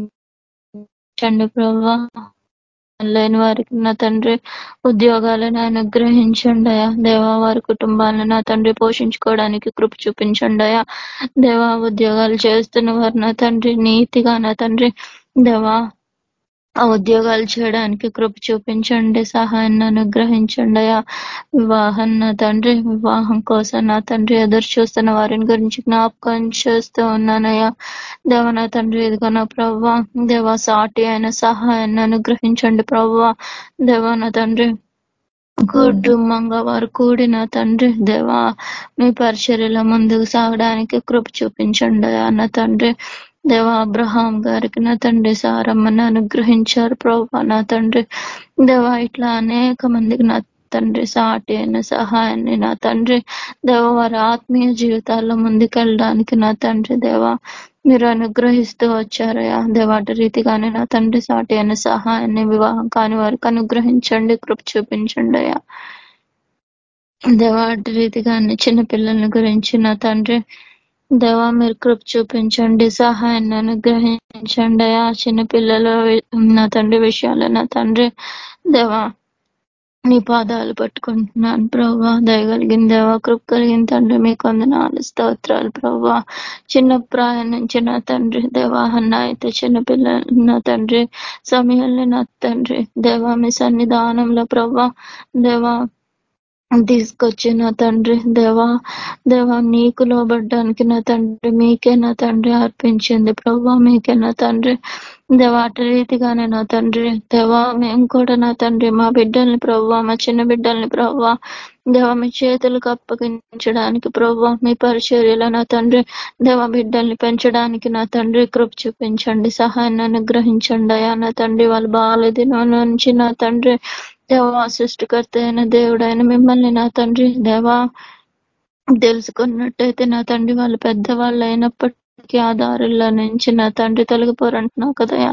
S5: అనుగ్రహించండి ప్రభా లేని వారికి నా తండ్రి ఉద్యోగాలను అనుగ్రహించండి అయ్యా. దేవా వారి కుటుంబాలను నా తండ్రి పోషించుకోవడానికి కృప చూపించండి అయ్యా. దేవా ఉద్యోగాలు చేస్తున్న వారు నా తండ్రి నీతిగా నా తండ్రి. దేవా ఆ ఉద్యోగాలు చేయడానికి కృప చూపించండి సహాయాన్ని అనుగ్రహించండి. అయ్యా వివాహం నా తండ్రి వివాహం కోసం నా తండ్రి ఎదురు చూస్తున్న వారిని గురించి జ్ఞాపకం చేస్తూ ఉన్నానయ్యా దేవ నా తండ్రి ఇదిగో నా ప్రవ్వా దేవ సాటి అయిన సహాయాన్ని అనుగ్రహించండి ప్రవ్వా. దేవ నా తండ్రి కుటుంబంగా వారు కూడిన తండ్రి దేవా మీ పరిచర్యల ముందుకు సాగడానికి కృప చూపించండి. అన్న తండ్రి దేవా అబ్రహాం గారికి నా తండ్రి సారమ్మని అనుగ్రహించారు ప్రభా నా తండ్రి. దేవా ఇట్లా అనేక మందికి నా తండ్రి సాటి అయిన సహాయాన్ని నా తండ్రి. దేవ వారి ఆత్మీయ జీవితాల్లో ముందుకెళ్ళడానికి నా తండ్రి. దేవా మీరు అనుగ్రహిస్తూ వచ్చారయ్యా దేవాటి రీతిగానే నా తండ్రి సాటి అయిన సహాయాన్ని వివాహం కాని వారికి అనుగ్రహించండి కృప చూపించండి అయ్యా. దేవాటి రీతిగానే చిన్న పిల్లల గురించి నా తండ్రి దేవా మీరు కృప చూపించండి సహాయాన్ని అనుగ్రహించండి. ఆ చిన్నపిల్లల నా తండ్రి విషయాలు నా తండ్రి దేవా నీ పాదాలు పట్టుకుంటున్నాను ప్రభా. దయగలిగిన దేవా కృప కలిగిన తండ్రి మీకు వందనాలు స్తోత్రాలు ప్రభా. చిన్న ప్రాయం నుంచి నా తండ్రి దేవా అన్న అయితే చిన్న పిల్లలు నా తండ్రి సమయంలో నా తండ్రి దేవా మీ సన్నిధానంలో ప్రభా. దేవా తీసుకొచ్చి నా తండ్రి దేవా దేవా నీకు లోబడ్డానికి నా తండ్రి మీకే నా తండ్రి అర్పించింది. ప్రభా మీకే నా తండ్రి. దేవా అటు రీతిగానే నా తండ్రి. దేవా మేము కూడా నా తండ్రి మా బిడ్డల్ని ప్రవ్వా మా చిన్న బిడ్డల్ని ప్రవ్వా. దేవా మీ చేతులకు అప్పగించడానికి ప్రవ్వా మీ పరిచర్యలో నా తండ్రి. దేవా బిడ్డల్ని పెంచడానికి నా తండ్రి. కృప చూపించండి సహాయాన్ని అనుగ్రహించండి. అయ్యా నా తండ్రి వాళ్ళు బాగాలేదు నుంచి నా తండ్రి. దేవా సృష్టికర్త అయిన దేవుడైన మిమ్మల్ని నా తండ్రి దేవా తెలుసుకున్నట్టయితే నా తండ్రి వాళ్ళు పెద్దవాళ్ళు అయినప్పటికీ వెళ్ళడానికి ఆ దారిలో నుంచి నా తండ్రి తొలగిపోరంటున్నావు కదయా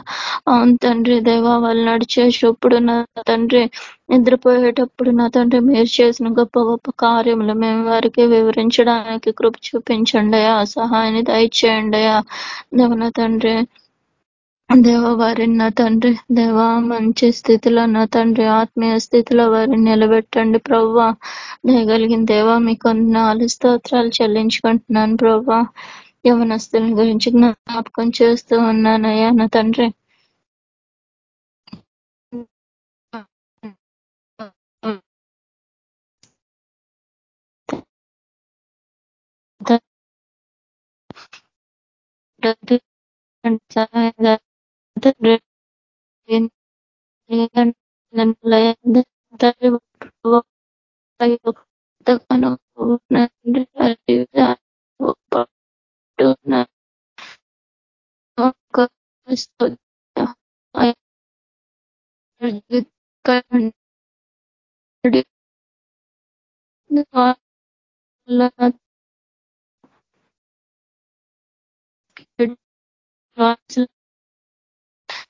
S5: అవును తండ్రి దేవా వాళ్ళు నడిచేటప్పుడు నా తండ్రి నిద్రపోయేటప్పుడు నా తండ్రి మీరు చేసిన గొప్ప గొప్ప కార్యములు మేము వారికి వివరించడానికి కృప చూపించండి సహాయాన్ని దయచేయండి దేవ నా తండ్రి దేవ వారిని నా తండ్రి దేవా మంచి స్థితిలో నా తండ్రి ఆత్మీయ స్థితిలో వారిని నిలబెట్టండి ప్రవ్వా దయగలిగిన దేవా మీకు నాలుగు స్తోత్రాలు చెల్లించుకుంటున్నాను ప్రవ్వా యవనస్తుల గురించి జ్ఞాపకం చేస్తూ ఉన్నానయ్యా నా తండ్రి The Great Canadian Landslide Authority provides the Canadian Landslide Service and Hobart to Nova Scotia and Calgary. Translation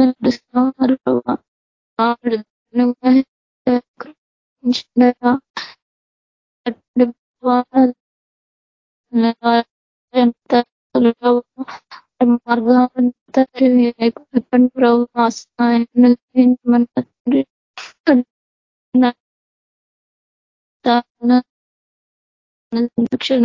S5: ప్రభు మన తండ్రి శిక్షణ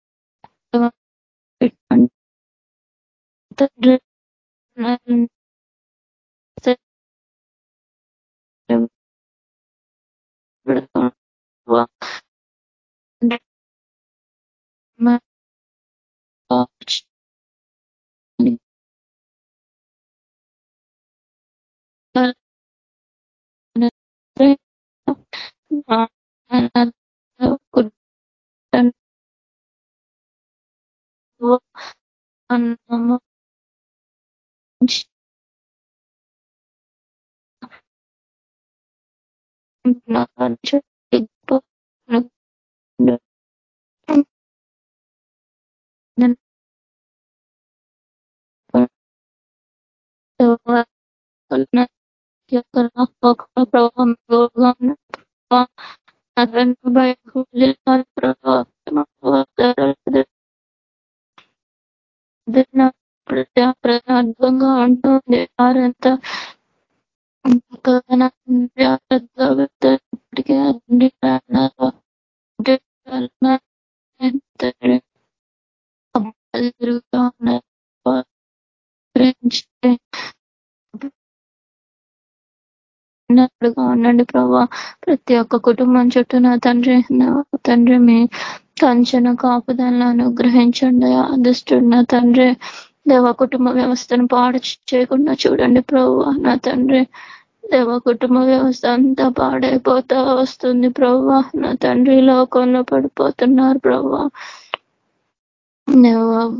S5: విడుదల నాకు సత్యాగ్రహమైన నా ప్రభావం అంత తండ్రి అన్నము అర్థంగా ఉంటుంది వారంతా ఇప్పటికే అన్ని ప్రాణాలు తిరుగుతూ ఉన్నారు ఉన్నట్లుగా ఉండండి ప్రభా. ప్రతి ఒక్క కుటుంబం చుట్టూ నా తండ్రి నా తండ్రి మీ కంచెన కాపుదలను అనుగ్రహించండి. దుష్టుడు నా తండ్రి దేవ కుటుంబ వ్యవస్థను పాడు చేయకుండా చూడండి ప్రభు. నా తండ్రి దేవ కుటుంబ వ్యవస్థ అంతా పాడైపోతా వస్తుంది ప్రభు. నా తండ్రి లోకంలో పడిపోతున్నారు ప్రభు.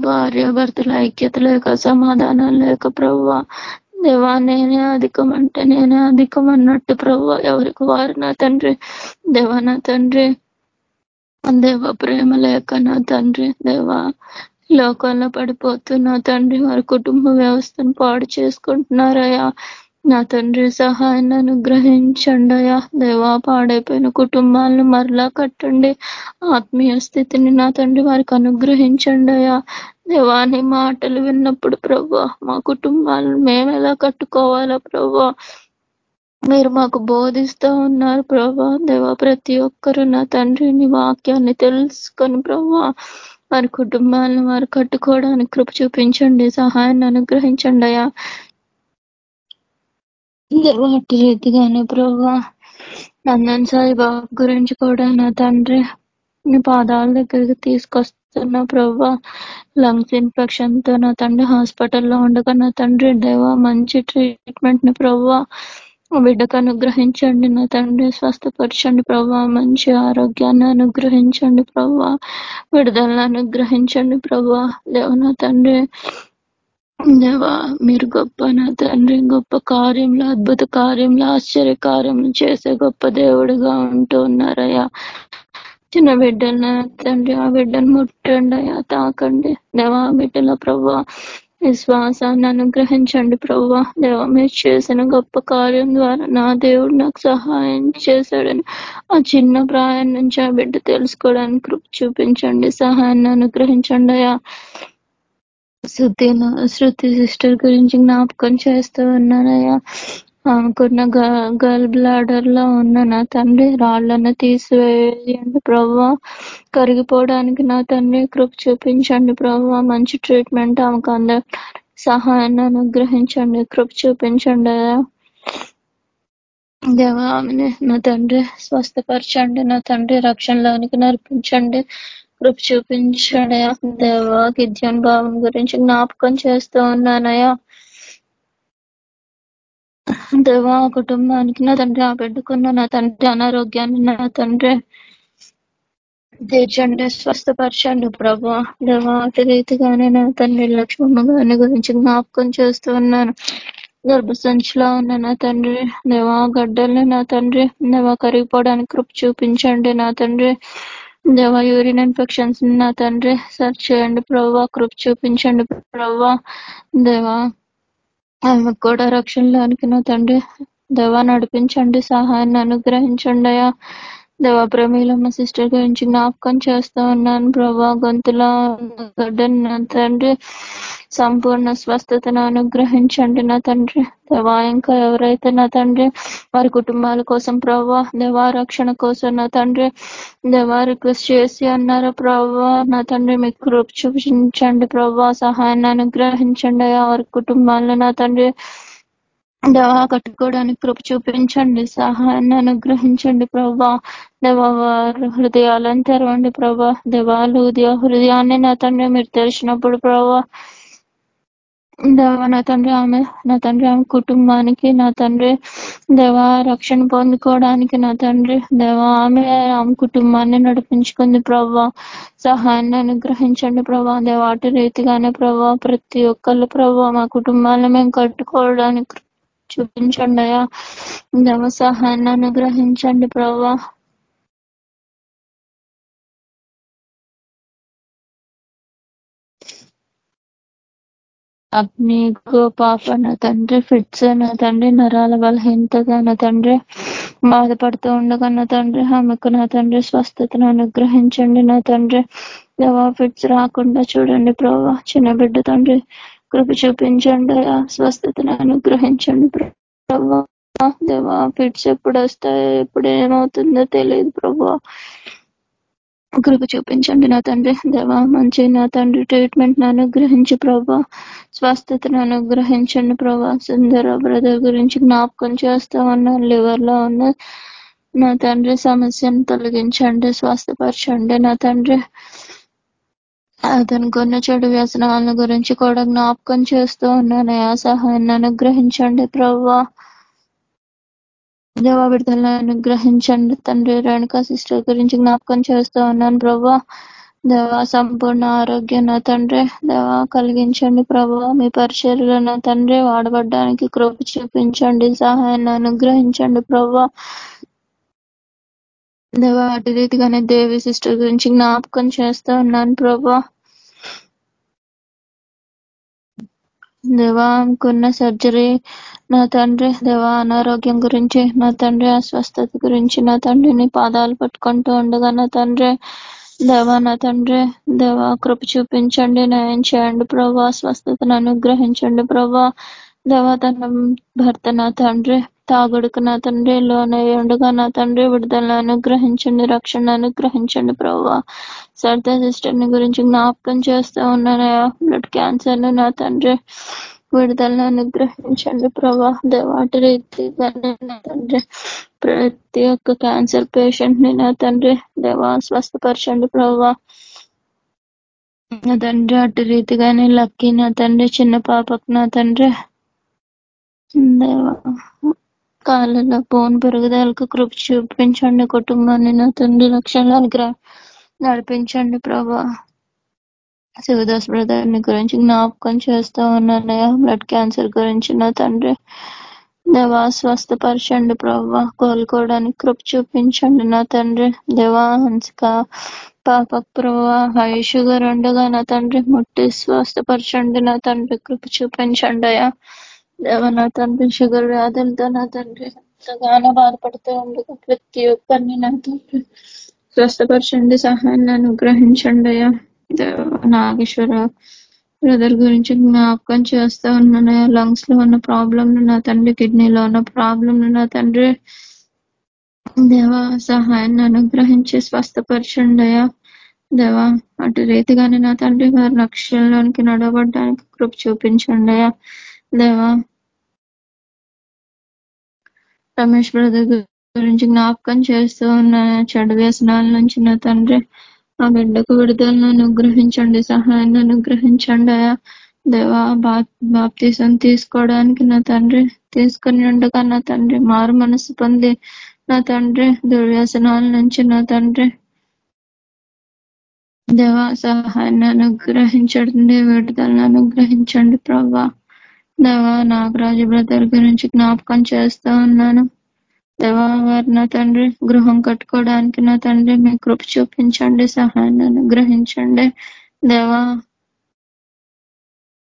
S5: భార్య భర్తల ఐక్యత లేక సమాధానం లేక ప్రభు. దేవా నేనే అధికం అంటే నేనే అధికం అన్నట్టు ప్రభు ఎవరికి వారు నా తండ్రి? దేవా నా తండ్రి. దేవ ప్రేమ లేక నా తండ్రి. దేవా లోకంలో పడిపోతున్న తండ్రి వారి కుటుంబ వ్యవస్థను పాడు చేసుకుంటున్నారయ్యా. నా తండ్రి సహాయాన్ని అనుగ్రహించండి అయ్యా. దేవా పాడైపోయిన కుటుంబాలను మరలా కట్టండి. ఆత్మీయ స్థితిని నా తండ్రి వారికి అనుగ్రహించండి అయ్యా. దేవా నీ మాటలు విన్నప్పుడు ప్రభా మా కుటుంబాలను మేము ఎలా కట్టుకోవాలా ప్రభా మీరు మాకు బోధిస్తూ ఉన్నారు ప్రభా దేవా ప్రతి ఒక్కరు నా తండ్రిని వాక్యాన్ని తెలుసుకొని ప్రభా వారి కుటుంబాలను వారు కట్టుకోవడానికి కృప చూపించండి సహాయాన్ని అనుగ్రహించండి అయ్యా. వాటి రీతిగానే ప్రభా నందన్ సాయి బాబు గురించి కూడా నా తండ్రి నీ పాదాల దగ్గరికి తీసుకొస్తా తీసుకొస్తున్న ప్రభా లంగ్స్ ఇన్ఫెక్షన్తో నా తండ్రి హాస్పిటల్లో ఉండగా నా తండ్రి దేవా మంచి ట్రీట్మెంట్ని ప్రభా బిడ్డకు అనుగ్రహించండి నా తండ్రి స్వస్థపరచండి ప్రభా మంచి ఆరోగ్యాన్ని అనుగ్రహించండి ప్రభా విడుదలను అనుగ్రహించండి ప్రభా దేవ నా తండ్రి. దేవా మీరు గొప్ప నా తండ్రి. గొప్ప కార్యంలో అద్భుత కార్యంలో ఆశ్చర్య కార్యం చేసే గొప్ప దేవుడిగా ఉంటూ ఉన్నారయ్యా. చిన్న బిడ్డలు తండ్రి ఆ బిడ్డను ముట్టండి అయ్యా తాకండి. దేవా ఆ బిడ్డలో ప్రభా విశ్వాసాన్ని అనుగ్రహించండి ప్రభా దేవ మీరు చేసిన గొప్ప కార్యం ద్వారా నా దేవుడు నాకు సహాయం చేశాడని ఆ చిన్న ప్రాయం నుంచి ఆ బిడ్డ తెలుసుకోవడానికి కృప చూపించండి సహాయాన్ని అనుగ్రహించండి అయ్యా. శృతి శృతి సిస్టర్ గురించి జ్ఞాపకం చేస్తూ ఉన్నానయ్యా. ఆమెకున్న గర్ల్ బ్లాడర్లో ఉన్న నా తండ్రి రాళ్ళను తీసివేయండి ప్రవ్వా కరిగిపోవడానికి నా తండ్రి కృప చూపించండి ప్రభా. మంచి ట్రీట్మెంట్ ఆమెకు అంద సహాయాన్ని అనుగ్రహించండి కృప చూపించండి. దేవా ఆమెని నా తండ్రి స్వస్థపరచండి నా తండ్రి రక్షణలోనికి నడిపించండి కృప చూపించండి. దేవా గిద్యాన్ భావం గురించి జ్ఞాపకం చేస్తూ ఉన్నానయ్యా. దేవా ఆ కుటుంబానికి నా తండ్రి ఆ బిడ్డకున్న నా తండ్రి అనారోగ్యాన్ని నా తండ్రి తీర్చండి స్వస్థపరచండి ప్రభా. దేవా అటు రీతిగానే నా తండ్రి లక్ష్మమ్మ గారిని గురించి జ్ఞాపకం చేస్తూ ఉన్నాను. గర్భసంచిలో ఉన్న నా తండ్రి దేవా గడ్డల్ని నా తండ్రి దేవా కరిగిపోవడానికి కృప చూపించండి నా తండ్రి. దేవా యూరిన్ ఇన్ఫెక్షన్స్ నా తండ్రి. సెర్చ్ చేయండి ప్రభా కృప చూపించండి ప్రభా. దేవా ఆమెకు కూడా రక్షణలోనికి నా తండ్రి దేవా నడిపించండి సహాయాన్ని అనుగ్రహించండి అయ్యా దేవా ప్రమీలమ్మ సిస్టర్ గురించి జ్ఞాపకం చేస్తూ ఉన్నాను ప్రభా. గొంతులో తండ్రి. సంపూర్ణ స్వస్థతను అనుగ్రహించండి నా తండ్రి. దేవా ఇంకా ఎవరైతే నా తండ్రి వారి కుటుంబాల కోసం ప్రభా దేవా రక్షణ కోసం నా తండ్రి దేవా రిక్వెస్ట్ చేసి అన్నారు ప్రభా. నా తండ్రి మీకు కృప చూపించండి ప్రభా. సహాయాన్ని అనుగ్రహించండి వారి కుటుంబాలను నా తండ్రి. దేవా కట్టుకోవడానికి కృప చూపించండి. సహాయాన్ని అనుగ్రహించండి ప్రభా. దేవా వారి హృదయాలను తెరవండి ప్రభా. దేవాలు హృదయ హృదయాన్ని నా తండ్రి మీరు తెరిచినప్పుడు ప్రభా. దేవా నా తండ్రి ఆమె నా తండ్రి ఆమె కుటుంబానికి నా తండ్రి దేవా రక్షణ పొందుకోవడానికి నా తండ్రి దేవా ఆమె ఆమె కుటుంబాన్ని నడిపించుకుంది ప్రభా. సహాయాన్ని అనుగ్రహించండి ప్రభా. దేవాటి రీతిగానే ప్రభా ప్రతి ఒక్కళ్ళు ప్రభా మా కుటుంబాలను మేము కట్టుకోవడానికి చూపించండి అయ్యా. దేవ సహాయాన్ని అనుగ్రహించండి ప్రభా. మీకు పాప నా తండ్రి ఫిట్స్ నా తండ్రి నరాల బలహీనతగా నా తండ్రి బాధపడుతూ ఉండగా నా తండ్రి ఆమెకు నా తండ్రి స్వస్థతను అనుగ్రహించండి నా తండ్రి. దేవా ఫిట్స్ రాకుండా చూడండి ప్రభా చిన్న బిడ్డ తండ్రి కృప చూపించండి స్వస్థతను అనుగ్రహించండి ప్రభా దేవా ఫిట్స్ ఎప్పుడు వస్తాయో ఎప్పుడు ఏమవుతుందో తెలియదు ప్రభా కృప చూపించండి నా తండ్రి. దేవా మంచి నా తండ్రి ట్రీట్మెంట్ను అనుగ్రహించి ప్రభా. స్వస్థతను అనుగ్రహించండి ప్రభా. సుందర బ్రదర్ గురించి జ్ఞాపకం చేస్తూ ఉన్న లివర్లో ఉన్న నా తండ్రి సమస్యను తొలగించండి స్వస్థపరచండి నా తండ్రి. అతను కొన్న చెడు వ్యసనాలను గురించి కూడా జ్ఞాపకం చేస్తూ ఉన్నాను ఆ సహాయాన్ని అనుగ్రహించండి ప్రభా. దేవా అనుగ్రహించండి. తండ్రి రేణుకా సిస్టర్ గురించి జ్ఞాపకం చేస్తూ ఉన్నాను. ప్రభా దేవా సంపూర్ణ ఆరోగ్యం నా తండ్రి. దేవా కలిగించండి ప్రభా మీ పరిచర్లో నా తండ్రి. వాడబడ్డానికి కృప చూపించండి సహాయాన్ని అనుగ్రహించండి ప్రభా. దేవా అటు రీతిగానే దేవి సిస్టర్ గురించి జ్ఞాపకం చేస్తూ ఉన్నాను ప్రభా. దేవా సర్జరీ నా తండ్రి దేవా అనారోగ్యం గురించి నా తండ్రి అస్వస్థత గురించి నా తండ్రిని పాదాలు పట్టుకుంటూ ఉండగా నా తండ్రి దేవా నా తండ్రి దేవా కృప చూపించండి నయం చేయండి ప్రభా స్వస్థతను అనుగ్రహించండి ప్రభా దేవా భర్త నా తండ్రి తాగుడుకు నా తండ్రి లోనై ఉండగా నా తండ్రి విడుదలను అనుగ్రహించండి రక్షణ అనుగ్రహించండి ప్రభా సర్దా సిస్టర్ని గురించి జ్ఞాపకం చేస్తూ ఉన్నాను బ్లడ్ క్యాన్సర్ను నా తండ్రి విడుదలను అనుగ్రహించండి ప్రభా దేవాటి రీతిగానే నా తండ్రి ప్రతి ఒక్క క్యాన్సర్ పేషెంట్ని నా తండ్రి దేవా స్వస్థపరచండి ప్రభా నా తండ్రి అటు రీతిగానే లక్కీ నా తండ్రి చిన్న పాపకు నా తండ్రి దేవా కాళ్ళలో పోన్ పెరుగుదలకు కృప చూపించండి. కుటుంబాన్ని నా తండ్రి లక్ష్యంలో నడిపించండి ప్రభా. శివదాస్ బ్రదర్ గురించి జ్ఞాపకం చేస్తూ ఉన్నానయ్యా బ్లడ్ క్యాన్సర్ గురించి నా తండ్రి దేవా స్వస్థపరచండి ప్రభా. కోలుకోవడానికి కృప చూపించండి నా తండ్రి దేవా. హంసిక పాప ప్రభా. హై షుగర్ ఉండగా నా తండ్రి ముట్టి స్వస్థపరచండి నా తండ్రి. కృప చూపించండి అయ్యా. దేవ నా తండ్రి షుగర్ వ్యాధులతో నా తండ్రి ఎంతగానో బాధపడుతూ ఉండగా ప్రతి ఒక్కరిని నా తండ్రి స్వస్థపరచండి సహాయాన్ని అనుగ్రహించండి అయ్యా. దేవ నాగేశ్వర బ్రదర్ గురించి జ్ఞాపకం చేస్తూ ఉన్నాను లంగ్స్లో ఉన్న ప్రాబ్లం నా తండ్రి కిడ్నీలో ఉన్న ప్రాబ్లం నా తండ్రి దేవా సహాయాన్ని అనుగ్రహించి స్వస్థపరచండి అయ్యా. దేవా అటు రీతిగానే నా తండ్రి వారి లక్ష్యంలోనికి నడవడానికి కృప చూపించండి అయ్యా. దేవా రమేష్ బ్రదర్ గురించి జ్ఞాపకం చేస్తూ ఉన్న చెడు వ్యసనాల నుంచి నా తండ్రి ఆ బిడ్డకు విడుదలను అనుగ్రహించండి సహాయాన్ని అనుగ్రహించండి దేవా బాప్తీసం తీసుకోవడానికి నా తండ్రి తీసుకుని ఉండగా నా తండ్రి మారు మనసు పొంది నా తండ్రి దుర్వ్యసనాల నుంచి నా తండ్రి. దేవా సహాయాన్ని అనుగ్రహించండి విడుదలను అనుగ్రహించండి ప్రభా దేవా నాగరాజు బ్రదర్ గురించి జ్ఞాపకం చేస్తూ ఉన్నాను. దేవా వారు నా తండ్రి గృహం కట్టుకోవడానికి నా తండ్రి మీ కృప చూపించండి సహాయాన్ని అనుగ్రహించండి. దేవా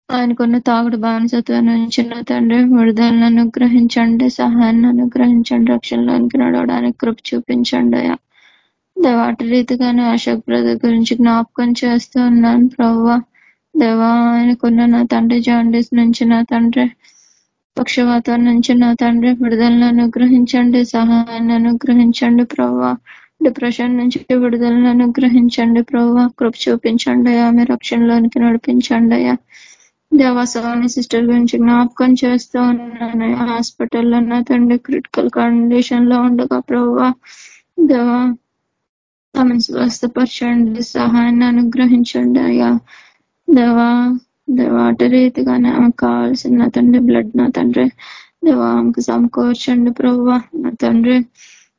S5: ఆయనకున్న తాగుడు బానిసత్వం నుంచి నా తండ్రి విడుదలను అనుగ్రహించండి సహాయాన్ని అనుగ్రహించండి రక్షణలోనికి నడవడానికి కృప చూపించండి దేవాటి రీతిగానే అశోక్ బ్రదర్ గురించి జ్ఞాపకం చేస్తూ ఉన్నాను ప్రవ్వా. దేవా ఆయనకున్న నా తండ్రి జాండీస్ నుంచి నా తండ్రి పక్షవాతం నుంచి నా తండ్రి విడుదలను అనుగ్రహించండి సహాయాన్ని అనుగ్రహించండి ప్రవ్వా. డిప్రెషన్ నుంచి విడుదలను అనుగ్రహించండి ప్రవ్వా. కృప చూపించండి ఆమె రక్షణలోనికి నడిపించండి అయ్యా. దేవాసవాణి సిస్టర్ గురించి జ్ఞాపకం చేస్తూ ఉన్నాను. హాస్పిటల్లో నా తండ్రి క్రిటికల్ కండిషన్లో ఉండగా ప్రవ్వా దేవా ఆమె స్వస్థపరచండి సహాయాన్ని అనుగ్రహించండి అయ్యా. దేవా దేవా అటు రీతిగానే ఆమెకు కావాల్సిన నా తండ్రి బ్లడ్ నా తండ్రి. దేవా ఆమెకు సమకూర్చండి ప్రవ్వా నా తండ్రి.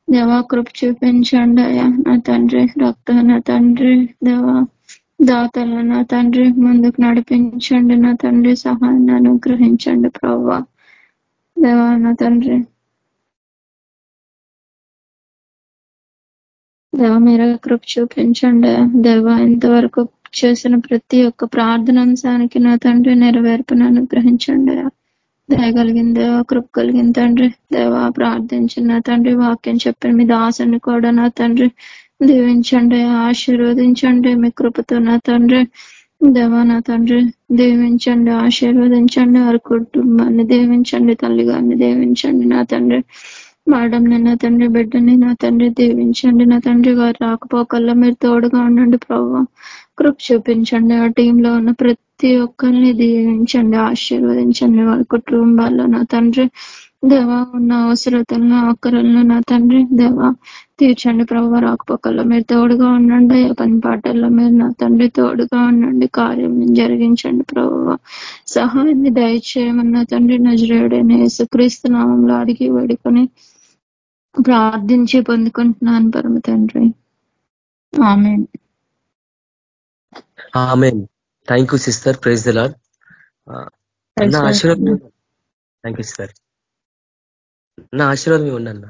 S5: దేవా కృప చూపించండి అయ్యా నా తండ్రి. రక్త నా తండ్రి దేవా. దాతలు నా తండ్రి ముందుకు నడిపించండి నా తండ్రి. సహాయాన్ని అనుగ్రహించండి ప్రవ్వా. దేవా నా తండ్రి. దేవ మీరు కృప చూపించండి దేవ ఇంతవరకు చేసిన ప్రతి ఒక్క ప్రార్థన అంశానికి నా తండ్రి నెరవేర్పును అనుగ్రహించండి దయగలిగిన దేవ కృప కలిగిన తండ్రి. దేవ ప్రార్థించిన నా తండ్రి వాక్యం చెప్పిన మీ దాసుని కూడా నా తండ్రి. దీవించండి ఆశీర్వదించండి మీ కృపతో నా తండ్రి. దేవా నా తండ్రి దీవించండి ఆశీర్వదించండి. వారి కుటుంబాన్ని దీవించండి తల్లి గారిని దీవించండి నా తండ్రి. మేడం నా తండ్రి బిడ్డని నా తండ్రి దీవించండి. నా తండ్రి వారు రాకపోకల్లో మీరు తోడుగా ఉండండి ప్రభావ కృప చూపించండి. ఆ టీంలో ఉన్న ప్రతి ఒక్కరిని దీవించండి ఆశీర్వదించండి. వాళ్ళ కుటుంబాల్లో నా తండ్రి దేవా ఉన్న అవసరతలను ఆకరలను నా తండ్రి దేవా తీర్చండి ప్రభావ రాకపోకల్లో మీరు తోడుగా ఉండండి. పని పాటల్లో మీరు నా తండ్రి తోడుగా ఉండండి. కార్యం జరిగించండి ప్రభావ సహాయాన్ని దయచేయమన్న తండ్రి నజరేయుడైన యేసుక్రీస్తు నామంలో అడిగి వేడుకొని ప్రార్థించి పొందుకుంటున్నాను పరమ తండ్రి. ఆమె
S3: ఆమె థ్యాంక్ యూ సిస్టర్ ప్రైజ్ ఆశీర్వాదం థ్యాంక్ యూ సిస్టర్ నా ఆశీర్వాదం ఇవ్వండి అన్న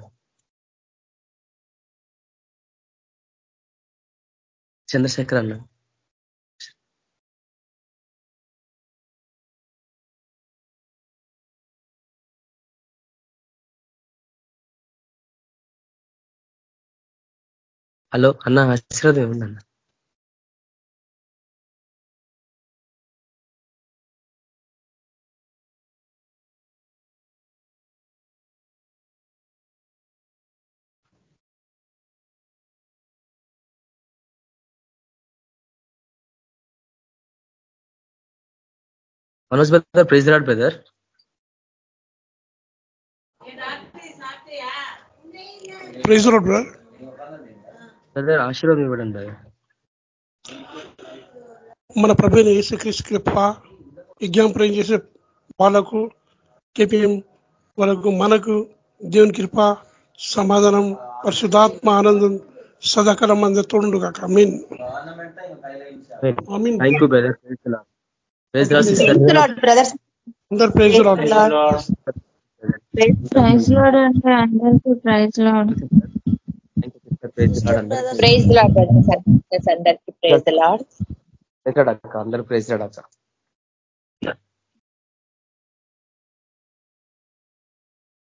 S3: చంద్రశేఖర్ అన్న. హలో అన్న ఆశీర్వాదం ఏముంది అన్న. Manoj brother praise Lord brother.
S6: Praise Lord
S3: brother. Brother ఆశీర్వాదం ఇవ్వడం బ్రదర్
S6: మన ప్రభుత్వ యేసుక్రీస్తు కృప విజ్ఞాపనం చేసే వాళ్ళకు కేపీఎం వాళ్ళకు మనకు దేవుని కృప సమాధానం పరిశుధాత్మ ఆనందం సదాకాలం అంద తోడు కాక మీన్ అందరు ప్రైజ్
S5: లాడ్ అంటే అందరికీ ప్రైజ్ లాడ్
S3: ప్రైజ్
S2: లాడ్ అందరికి ప్రైజ్ లాడ్
S3: ఎక్కడ అందరూ ప్రైజ్ రాడ్ అక్క